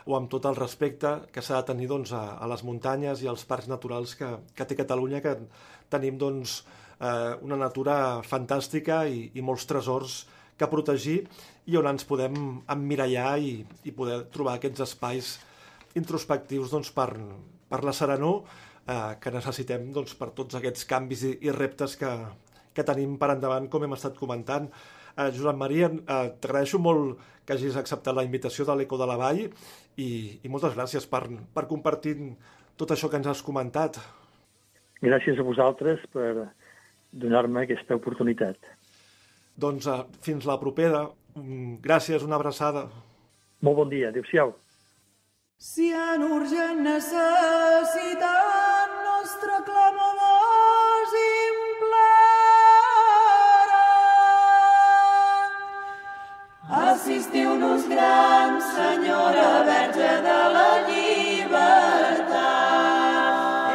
o amb tot el respecte que s'ha de tenir doncs, a, a les muntanyes i als parcs naturals que, que té Catalunya, que tenim doncs, eh, una natura fantàstica i, i molts tresors que protegir i on ens podem emmirallar i, i poder trobar aquests espais introspectius doncs, per, per la serenor eh, que necessitem doncs, per tots aquests canvis i, i reptes que, que tenim per endavant, com hem estat comentant. Eh, Josep Maria, eh, t'agraeixo molt que hagis acceptat la invitació de l'Eco de la Vall i, i moltes gràcies per, per compartir tot això que ens has comentat. Gràcies a vosaltres per donar-me aquesta oportunitat. Doncs eh, fins la propera. Mm, gràcies, una abraçada. Molt bon dia. Adéu-siau. Si en urgent necessitat nostre clamor Assistiu-nos, gran Senyora Verge de la Llibertat.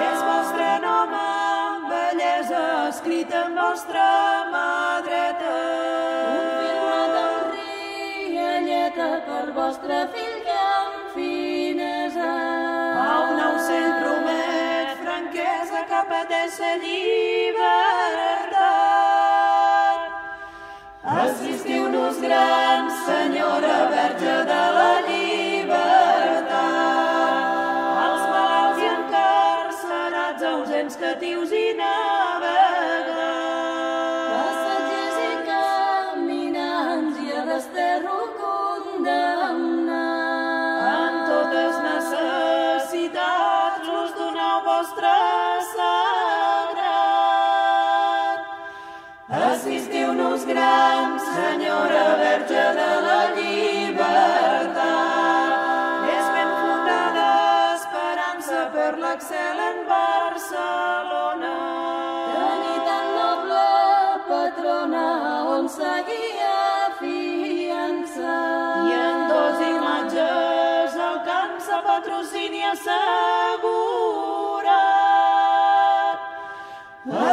És vostre nom amb bellesa escrit en vostra mà dreta. Un firmat al rialleta per vostre fill que amb finesa. A un ocell promet franquesa que pateix la llibertat. Assistiu-nos, gran Senyora Verge de la Llibertat. Els malalts i encarcerats, ausents, catius i navegants. Passatgers i caminants i a desterro condemnats. En totes necessitats us doneu vostre sagrat. Assistiu-nos, gran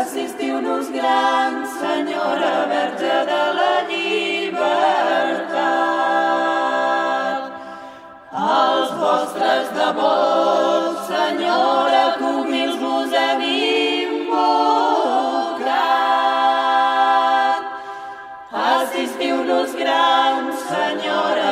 Assistiu-nos, gran Senyora Verge de la Llibertat. Els vostres devots, Senyora, que humils vos hem invocat. Assistiu-nos, gran Senyora